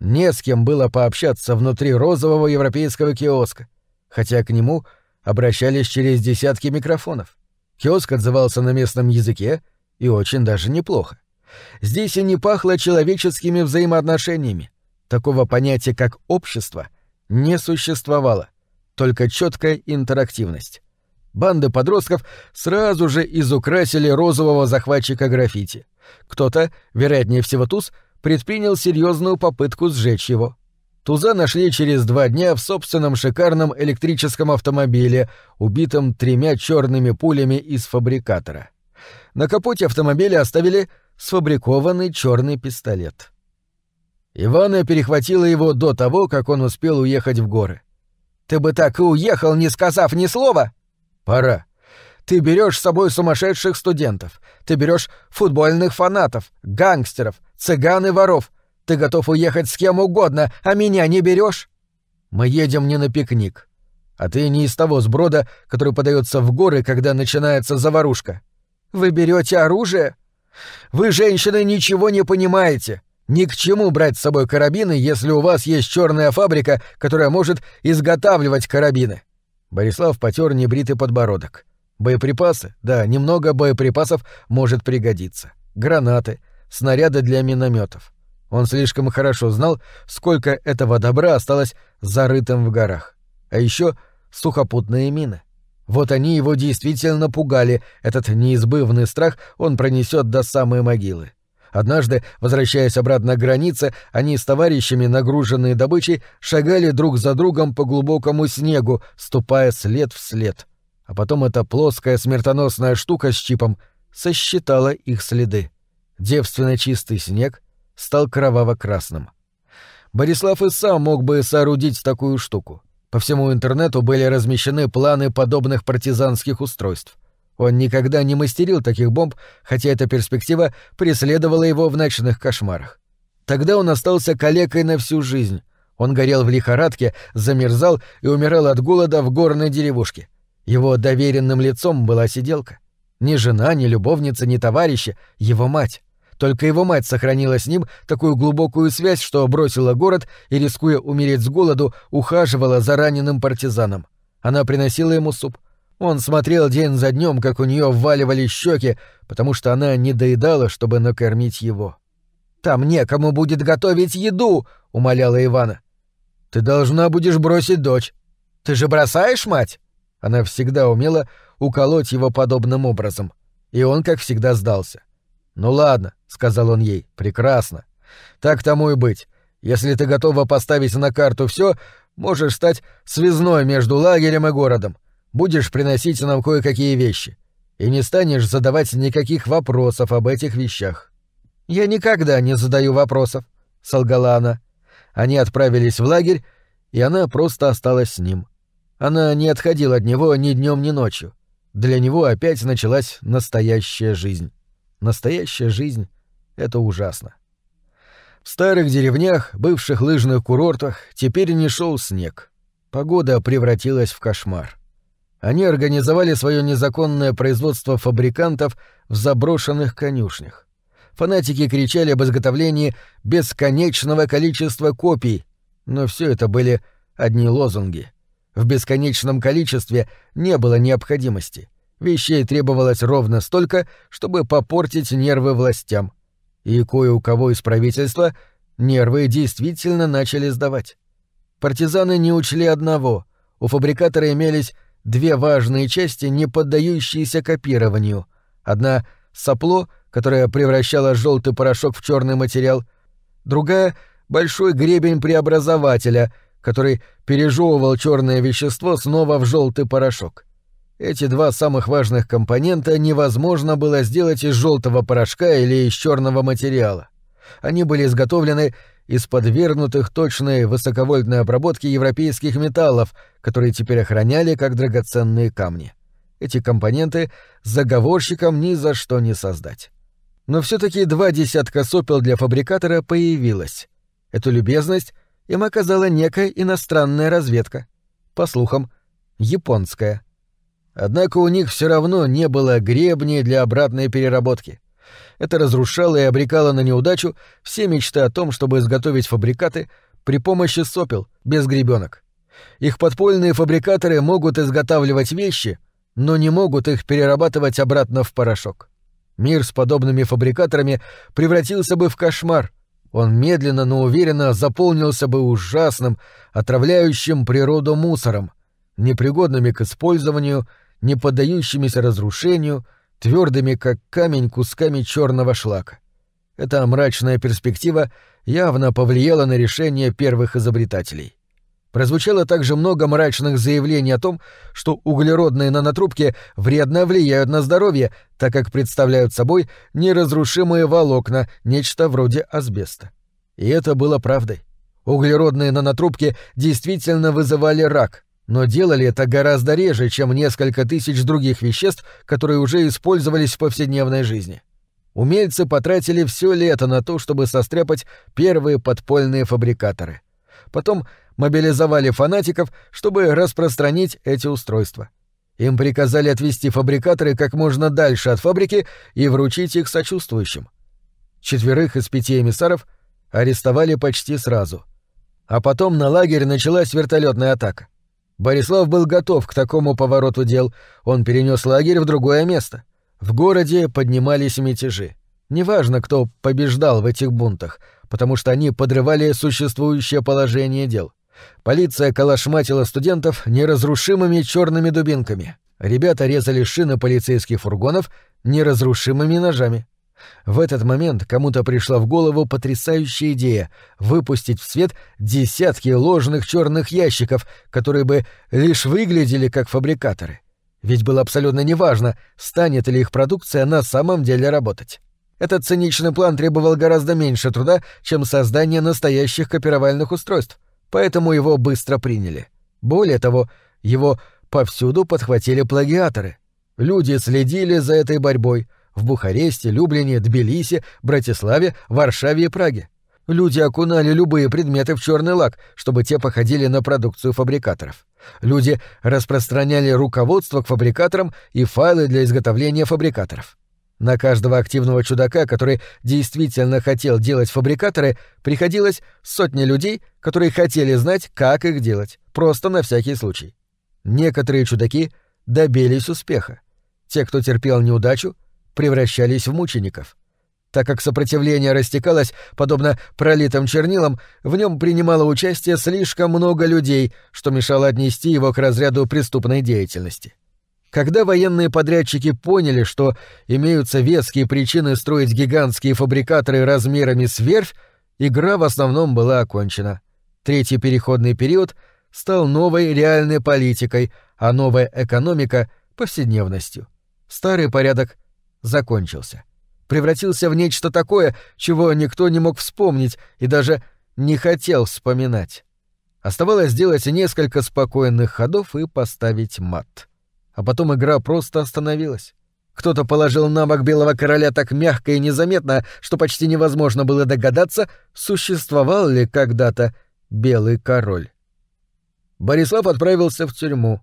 Не с кем было пообщаться внутри розового европейского киоска, хотя к нему обращались через десятки микрофонов. Киоск отзывался на местном языке и очень даже неплохо. Здесь и не пахло человеческими взаимоотношениями. Такого понятия, как общество, не существовало, только четкая интерактивность. Банды подростков сразу же изукрасили розового захватчика граффити. Кто-то, вероятнее всего туз, предпринял серьезную попытку сжечь его. Туза нашли через два дня в собственном шикарном электрическом автомобиле, убитом тремя черными пулями из фабрикатора. На капоте автомобиля оставили сфабрикованный черный пистолет. Ивана перехватила его до того, как он успел уехать в горы. «Ты бы так и уехал, не сказав ни слова!» «Пора. Ты берешь с собой сумасшедших студентов, ты берешь футбольных фанатов, гангстеров, цыган и воров. Ты готов уехать с кем угодно, а меня не берешь? Мы едем не на пикник. А ты не из того сброда, который подается в горы, когда начинается заварушка. Вы берете оружие? Вы, женщины, ничего не понимаете. Ни к чему брать с собой карабины, если у вас есть черная фабрика, которая может изготавливать карабины. Борислав потер небритый подбородок. Боеприпасы, да, немного боеприпасов может пригодиться. Гранаты, снаряды для минометов. Он слишком хорошо знал, сколько этого добра осталось зарытым в горах. А еще сухопутные мины. Вот они его действительно пугали, этот неизбывный страх он пронесет до самой могилы. Однажды, возвращаясь обратно к границе, они с товарищами, нагруженные добычей, шагали друг за другом по глубокому снегу, ступая след в след. А потом эта плоская смертоносная штука с чипом сосчитала их следы. Девственно чистый снег стал кроваво-красным. Борислав и сам мог бы соорудить такую штуку. По всему интернету были размещены планы подобных партизанских устройств. Он никогда не мастерил таких бомб, хотя эта перспектива преследовала его в ночных кошмарах. Тогда он остался калекой на всю жизнь. Он горел в лихорадке, замерзал и умирал от голода в горной деревушке. Его доверенным лицом была сиделка. Ни жена, ни любовница, ни товарищи, его мать. Только его мать сохранила с ним такую глубокую связь, что бросила город и, рискуя умереть с голоду, ухаживала за раненым партизаном. Она приносила ему суп. Он смотрел день за днем, как у нее вваливали щеки, потому что она не доедала, чтобы накормить его. «Там некому будет готовить еду!» — умоляла Ивана. «Ты должна будешь бросить дочь. Ты же бросаешь мать?» Она всегда умела уколоть его подобным образом. И он, как всегда, сдался. «Ну ладно», — сказал он ей, — «прекрасно. Так тому и быть. Если ты готова поставить на карту все, можешь стать связной между лагерем и городом. Будешь приносить нам кое-какие вещи. И не станешь задавать никаких вопросов об этих вещах». «Я никогда не задаю вопросов», — солгала она. Они отправились в лагерь, и она просто осталась с ним. Она не отходила от него ни днем, ни ночью. Для него опять началась настоящая жизнь. Настоящая жизнь — это ужасно. В старых деревнях, бывших лыжных курортах, теперь не шел снег. Погода превратилась в кошмар. Они организовали свое незаконное производство фабрикантов в заброшенных конюшнях. Фанатики кричали об изготовлении бесконечного количества копий, но все это были одни лозунги. В бесконечном количестве не было необходимости. Вещей требовалось ровно столько, чтобы попортить нервы властям. И кое у кого из правительства нервы действительно начали сдавать. Партизаны не учли одного. У фабрикатора имелись две важные части, не поддающиеся копированию. Одна — сопло, которое превращало желтый порошок в черный материал. Другая — большой гребень преобразователя, который пережевывал черное вещество снова в желтый порошок. Эти два самых важных компонента невозможно было сделать из желтого порошка или из черного материала. Они были изготовлены из подвергнутых точной высоковольтной обработке европейских металлов, которые теперь охраняли как драгоценные камни. Эти компоненты заговорщикам ни за что не создать. Но все таки два десятка сопел для фабрикатора появилось. Эту любезность им оказала некая иностранная разведка. По слухам, японская. Однако у них все равно не было гребней для обратной переработки. Это разрушало и обрекало на неудачу все мечты о том, чтобы изготовить фабрикаты при помощи сопел, без гребенок. Их подпольные фабрикаторы могут изготавливать вещи, но не могут их перерабатывать обратно в порошок. Мир с подобными фабрикаторами превратился бы в кошмар. Он медленно, но уверенно заполнился бы ужасным, отравляющим природу мусором, непригодными к использованию не поддающимися разрушению, твердыми как камень кусками черного шлака. Эта мрачная перспектива явно повлияла на решение первых изобретателей. Прозвучало также много мрачных заявлений о том, что углеродные нанотрубки вредно влияют на здоровье, так как представляют собой неразрушимые волокна, нечто вроде асбеста. И это было правдой. Углеродные нанотрубки действительно вызывали рак, но делали это гораздо реже, чем несколько тысяч других веществ, которые уже использовались в повседневной жизни. Умельцы потратили все лето на то, чтобы состряпать первые подпольные фабрикаторы. Потом мобилизовали фанатиков, чтобы распространить эти устройства. Им приказали отвести фабрикаторы как можно дальше от фабрики и вручить их сочувствующим. Четверых из пяти эмиссаров арестовали почти сразу. А потом на лагерь началась вертолетная атака. Борислав был готов к такому повороту дел, он перенес лагерь в другое место — в городе поднимались мятежи. Неважно, кто побеждал в этих бунтах, потому что они подрывали существующее положение дел. Полиция калашматила студентов неразрушимыми черными дубинками. Ребята резали шины полицейских фургонов неразрушимыми ножами. В этот момент кому-то пришла в голову потрясающая идея выпустить в свет десятки ложных черных ящиков, которые бы лишь выглядели как фабрикаторы. Ведь было абсолютно неважно, станет ли их продукция на самом деле работать. Этот циничный план требовал гораздо меньше труда, чем создание настоящих копировальных устройств, поэтому его быстро приняли. Более того, его повсюду подхватили плагиаторы. Люди следили за этой борьбой в Бухаресте, Люблине, Тбилиси, Братиславе, Варшаве и Праге. Люди окунали любые предметы в черный лак, чтобы те походили на продукцию фабрикаторов. Люди распространяли руководство к фабрикаторам и файлы для изготовления фабрикаторов. На каждого активного чудака, который действительно хотел делать фабрикаторы, приходилось сотни людей, которые хотели знать, как их делать, просто на всякий случай. Некоторые чудаки добились успеха. Те, кто терпел неудачу, превращались в мучеников. Так как сопротивление растекалось, подобно пролитым чернилам, в нем принимало участие слишком много людей, что мешало отнести его к разряду преступной деятельности. Когда военные подрядчики поняли, что имеются веские причины строить гигантские фабрикаторы размерами с верфь, игра в основном была окончена. Третий переходный период стал новой реальной политикой, а новая экономика — повседневностью. Старый порядок закончился превратился в нечто такое, чего никто не мог вспомнить и даже не хотел вспоминать. Оставалось сделать несколько спокойных ходов и поставить мат. А потом игра просто остановилась. Кто-то положил на бок белого короля так мягко и незаметно, что почти невозможно было догадаться, существовал ли когда-то белый король. Борислав отправился в тюрьму.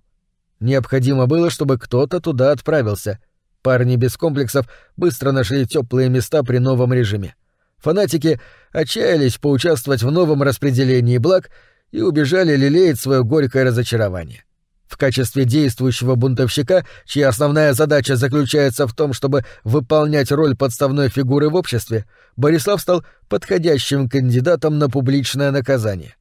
Необходимо было, чтобы кто-то туда отправился — Парни без комплексов быстро нашли теплые места при новом режиме. Фанатики отчаялись поучаствовать в новом распределении благ и убежали лелеять свое горькое разочарование. В качестве действующего бунтовщика, чья основная задача заключается в том, чтобы выполнять роль подставной фигуры в обществе, Борислав стал подходящим кандидатом на публичное наказание.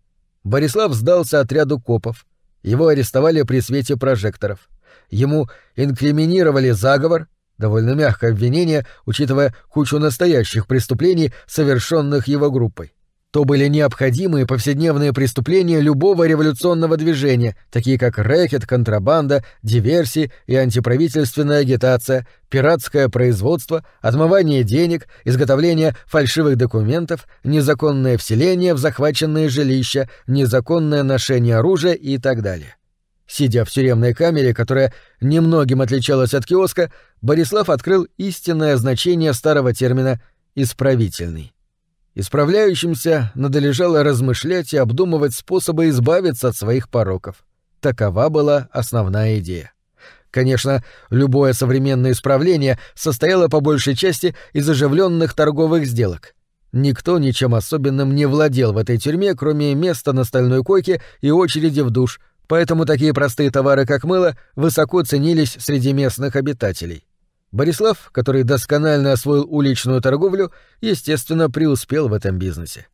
Борислав сдался отряду копов. Его арестовали при свете прожекторов. Ему инкриминировали заговор, довольно мягкое обвинение, учитывая кучу настоящих преступлений, совершенных его группой. То были необходимые повседневные преступления любого революционного движения, такие как рэкет, контрабанда, диверсии и антиправительственная агитация, пиратское производство, отмывание денег, изготовление фальшивых документов, незаконное вселение в захваченные жилища, незаконное ношение оружия и так далее. Сидя в тюремной камере, которая немногим отличалась от киоска, Борислав открыл истинное значение старого термина «исправительный». Исправляющимся надлежало размышлять и обдумывать способы избавиться от своих пороков. Такова была основная идея. Конечно, любое современное исправление состояло по большей части из оживленных торговых сделок. Никто ничем особенным не владел в этой тюрьме, кроме места на стальной койке и очереди в душ — поэтому такие простые товары, как мыло, высоко ценились среди местных обитателей. Борислав, который досконально освоил уличную торговлю, естественно, преуспел в этом бизнесе.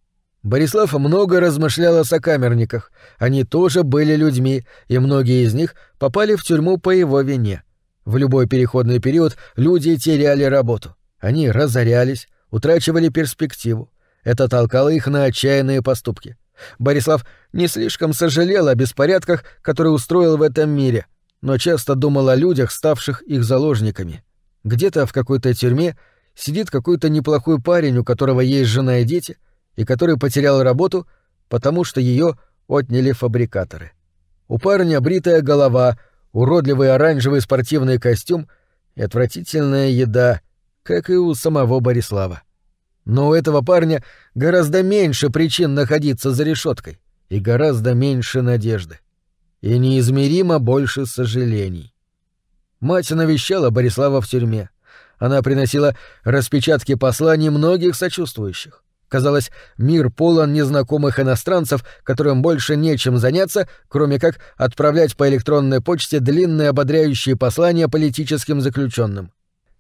Борислав много размышлял о сокамерниках. Они тоже были людьми, и многие из них попали в тюрьму по его вине. В любой переходный период люди теряли работу. Они разорялись, утрачивали перспективу. Это толкало их на отчаянные поступки. Борислав не слишком сожалел о беспорядках, которые устроил в этом мире, но часто думал о людях, ставших их заложниками. Где-то в какой-то тюрьме сидит какой-то неплохой парень, у которого есть жена и дети, и который потерял работу, потому что ее отняли фабрикаторы. У парня бритая голова, уродливый оранжевый спортивный костюм и отвратительная еда, как и у самого Борислава. Но у этого парня гораздо меньше причин находиться за решеткой и гораздо меньше надежды. И неизмеримо больше сожалений. Мать навещала Борислава в тюрьме. Она приносила распечатки посланий многих сочувствующих. Казалось, мир полон незнакомых иностранцев, которым больше нечем заняться, кроме как отправлять по электронной почте длинные ободряющие послания политическим заключенным.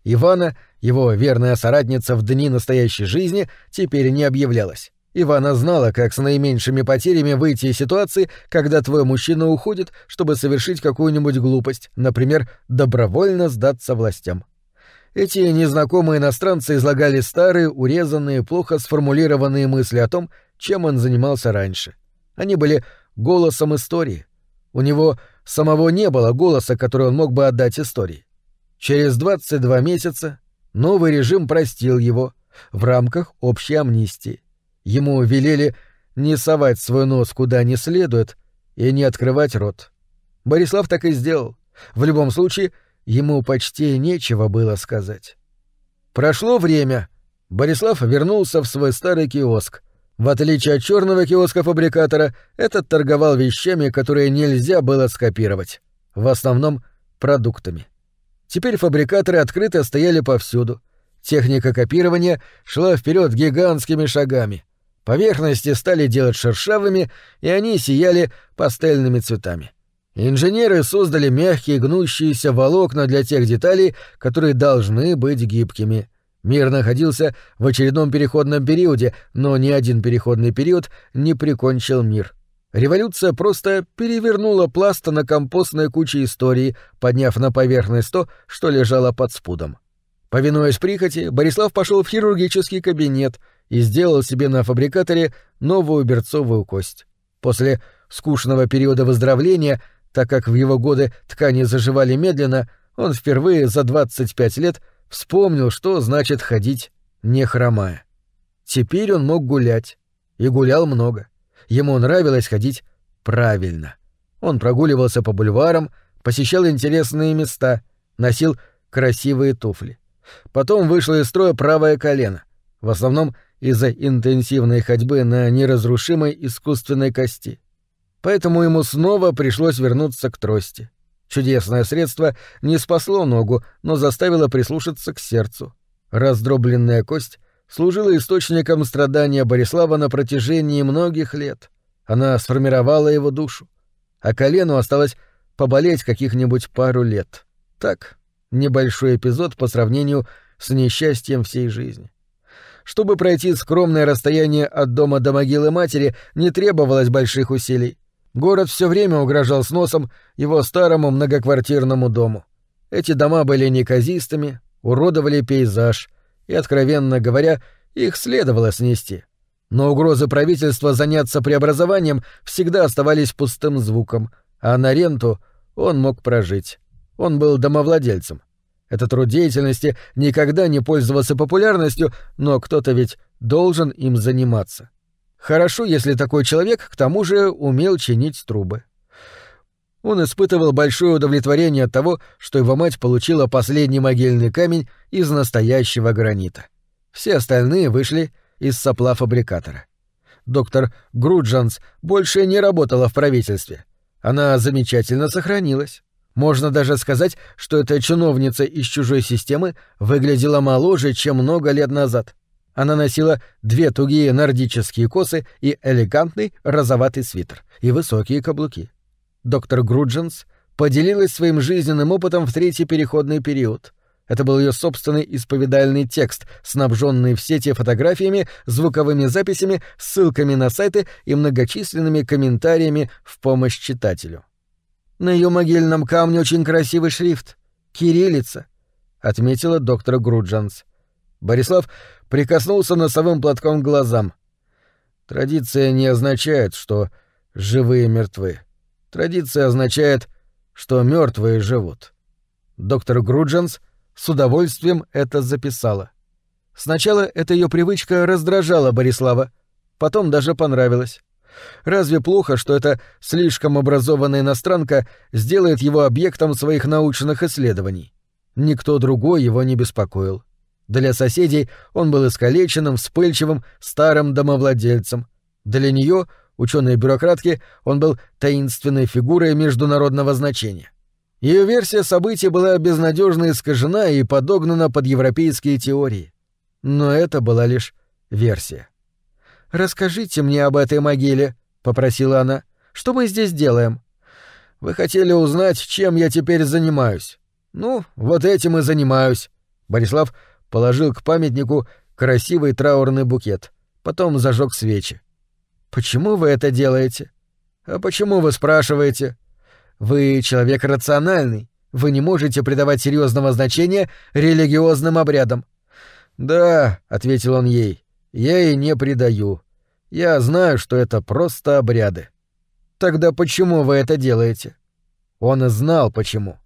Ивана, его верная соратница в дни настоящей жизни, теперь не объявлялась. Ивана знала, как с наименьшими потерями выйти из ситуации, когда твой мужчина уходит, чтобы совершить какую-нибудь глупость, например, добровольно сдаться властям. Эти незнакомые иностранцы излагали старые, урезанные, плохо сформулированные мысли о том, чем он занимался раньше. Они были голосом истории. У него самого не было голоса, который он мог бы отдать истории. Через 22 месяца новый режим простил его в рамках общей амнистии. Ему велели не совать свой нос куда не следует и не открывать рот. Борислав так и сделал. В любом случае, ему почти нечего было сказать. Прошло время. Борислав вернулся в свой старый киоск. В отличие от черного киоска-фабрикатора, этот торговал вещами, которые нельзя было скопировать. В основном продуктами. Теперь фабрикаторы открыто стояли повсюду. Техника копирования шла вперед гигантскими шагами. Поверхности стали делать шершавыми, и они сияли пастельными цветами. Инженеры создали мягкие гнущиеся волокна для тех деталей, которые должны быть гибкими. Мир находился в очередном переходном периоде, но ни один переходный период не прикончил мир. Революция просто перевернула пласта на компостной куче истории, подняв на поверхность то, что лежало под спудом. Повинуясь прихоти, Борислав пошел в хирургический кабинет и сделал себе на фабрикаторе новую берцовую кость. После скучного периода выздоровления, так как в его годы ткани заживали медленно, он впервые за 25 лет вспомнил, что значит ходить не хромая. Теперь он мог гулять. И гулял много. Ему нравилось ходить правильно. Он прогуливался по бульварам, посещал интересные места, носил красивые туфли. Потом вышло из строя правое колено, в основном из-за интенсивной ходьбы на неразрушимой искусственной кости. Поэтому ему снова пришлось вернуться к трости. Чудесное средство не спасло ногу, но заставило прислушаться к сердцу. Раздробленная кость служила источником страдания Борислава на протяжении многих лет. Она сформировала его душу. А колену осталось поболеть каких-нибудь пару лет. Так, небольшой эпизод по сравнению с несчастьем всей жизни. Чтобы пройти скромное расстояние от дома до могилы матери, не требовалось больших усилий. Город все время угрожал сносом его старому многоквартирному дому. Эти дома были неказистыми, уродовали пейзаж, и, откровенно говоря, их следовало снести. Но угрозы правительства заняться преобразованием всегда оставались пустым звуком, а на ренту он мог прожить. Он был домовладельцем. Этот род деятельности никогда не пользовался популярностью, но кто-то ведь должен им заниматься. Хорошо, если такой человек к тому же умел чинить трубы. Он испытывал большое удовлетворение от того, что его мать получила последний могильный камень из настоящего гранита. Все остальные вышли из сопла фабрикатора. Доктор Груджанс больше не работала в правительстве. Она замечательно сохранилась. Можно даже сказать, что эта чиновница из чужой системы выглядела моложе, чем много лет назад. Она носила две тугие нордические косы и элегантный розоватый свитер и высокие каблуки доктор Грудженс поделилась своим жизненным опытом в третий переходный период. Это был ее собственный исповедальный текст, снабженный в сети фотографиями, звуковыми записями, ссылками на сайты и многочисленными комментариями в помощь читателю. «На ее могильном камне очень красивый шрифт. Кириллица», — отметила доктор Груджанс. Борислав прикоснулся носовым платком к глазам. «Традиция не означает, что живые мертвы. Традиция означает, что мертвые живут. Доктор Грудженс с удовольствием это записала. Сначала эта ее привычка раздражала Борислава, потом даже понравилась. Разве плохо, что эта слишком образованная иностранка сделает его объектом своих научных исследований? Никто другой его не беспокоил. Для соседей он был искалеченным, вспыльчивым, старым домовладельцем. Для нее, ученой-бюрократки, он был таинственной фигурой международного значения. Ее версия событий была безнадежно искажена и подогнана под европейские теории. Но это была лишь версия. «Расскажите мне об этой могиле», — попросила она. «Что мы здесь делаем?» «Вы хотели узнать, чем я теперь занимаюсь?» «Ну, вот этим и занимаюсь». Борислав положил к памятнику красивый траурный букет, потом зажег свечи. «Почему вы это делаете?» «А почему вы спрашиваете?» «Вы человек рациональный. Вы не можете придавать серьезного значения религиозным обрядам». «Да», — ответил он ей, — «я и не придаю. Я знаю, что это просто обряды». «Тогда почему вы это делаете?» Он знал почему.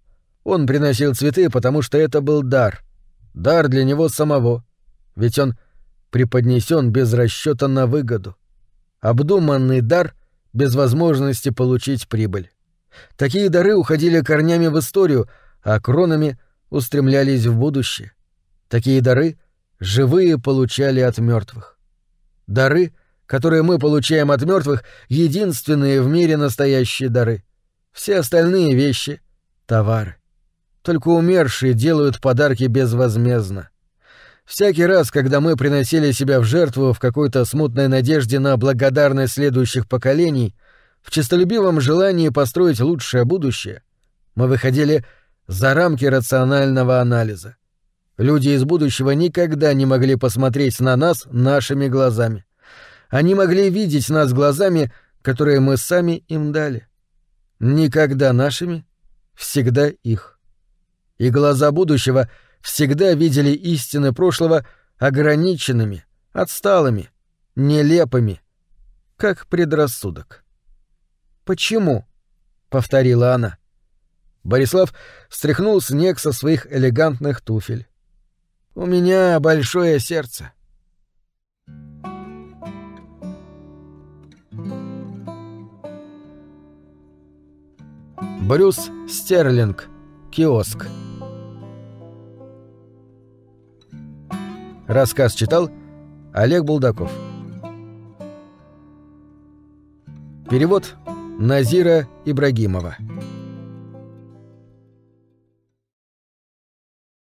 Он приносил цветы, потому что это был дар. Дар для него самого. Ведь он преподнесен без расчета на выгоду. Обдуманный дар без возможности получить прибыль. Такие дары уходили корнями в историю, а кронами устремлялись в будущее. Такие дары живые получали от мертвых. Дары, которые мы получаем от мертвых, единственные в мире настоящие дары. Все остальные вещи — товары. Только умершие делают подарки безвозмездно. Всякий раз, когда мы приносили себя в жертву в какой-то смутной надежде на благодарность следующих поколений, в честолюбивом желании построить лучшее будущее, мы выходили за рамки рационального анализа. Люди из будущего никогда не могли посмотреть на нас нашими глазами. Они могли видеть нас глазами, которые мы сами им дали. Никогда нашими, всегда их. И глаза будущего всегда видели истины прошлого ограниченными, отсталыми, нелепыми, как предрассудок. «Почему?» — повторила она. Борислав стряхнул снег со своих элегантных туфель. «У меня большое сердце». Брюс Стерлинг. Киоск. Рассказ читал Олег Булдаков. Перевод Назира Ибрагимова.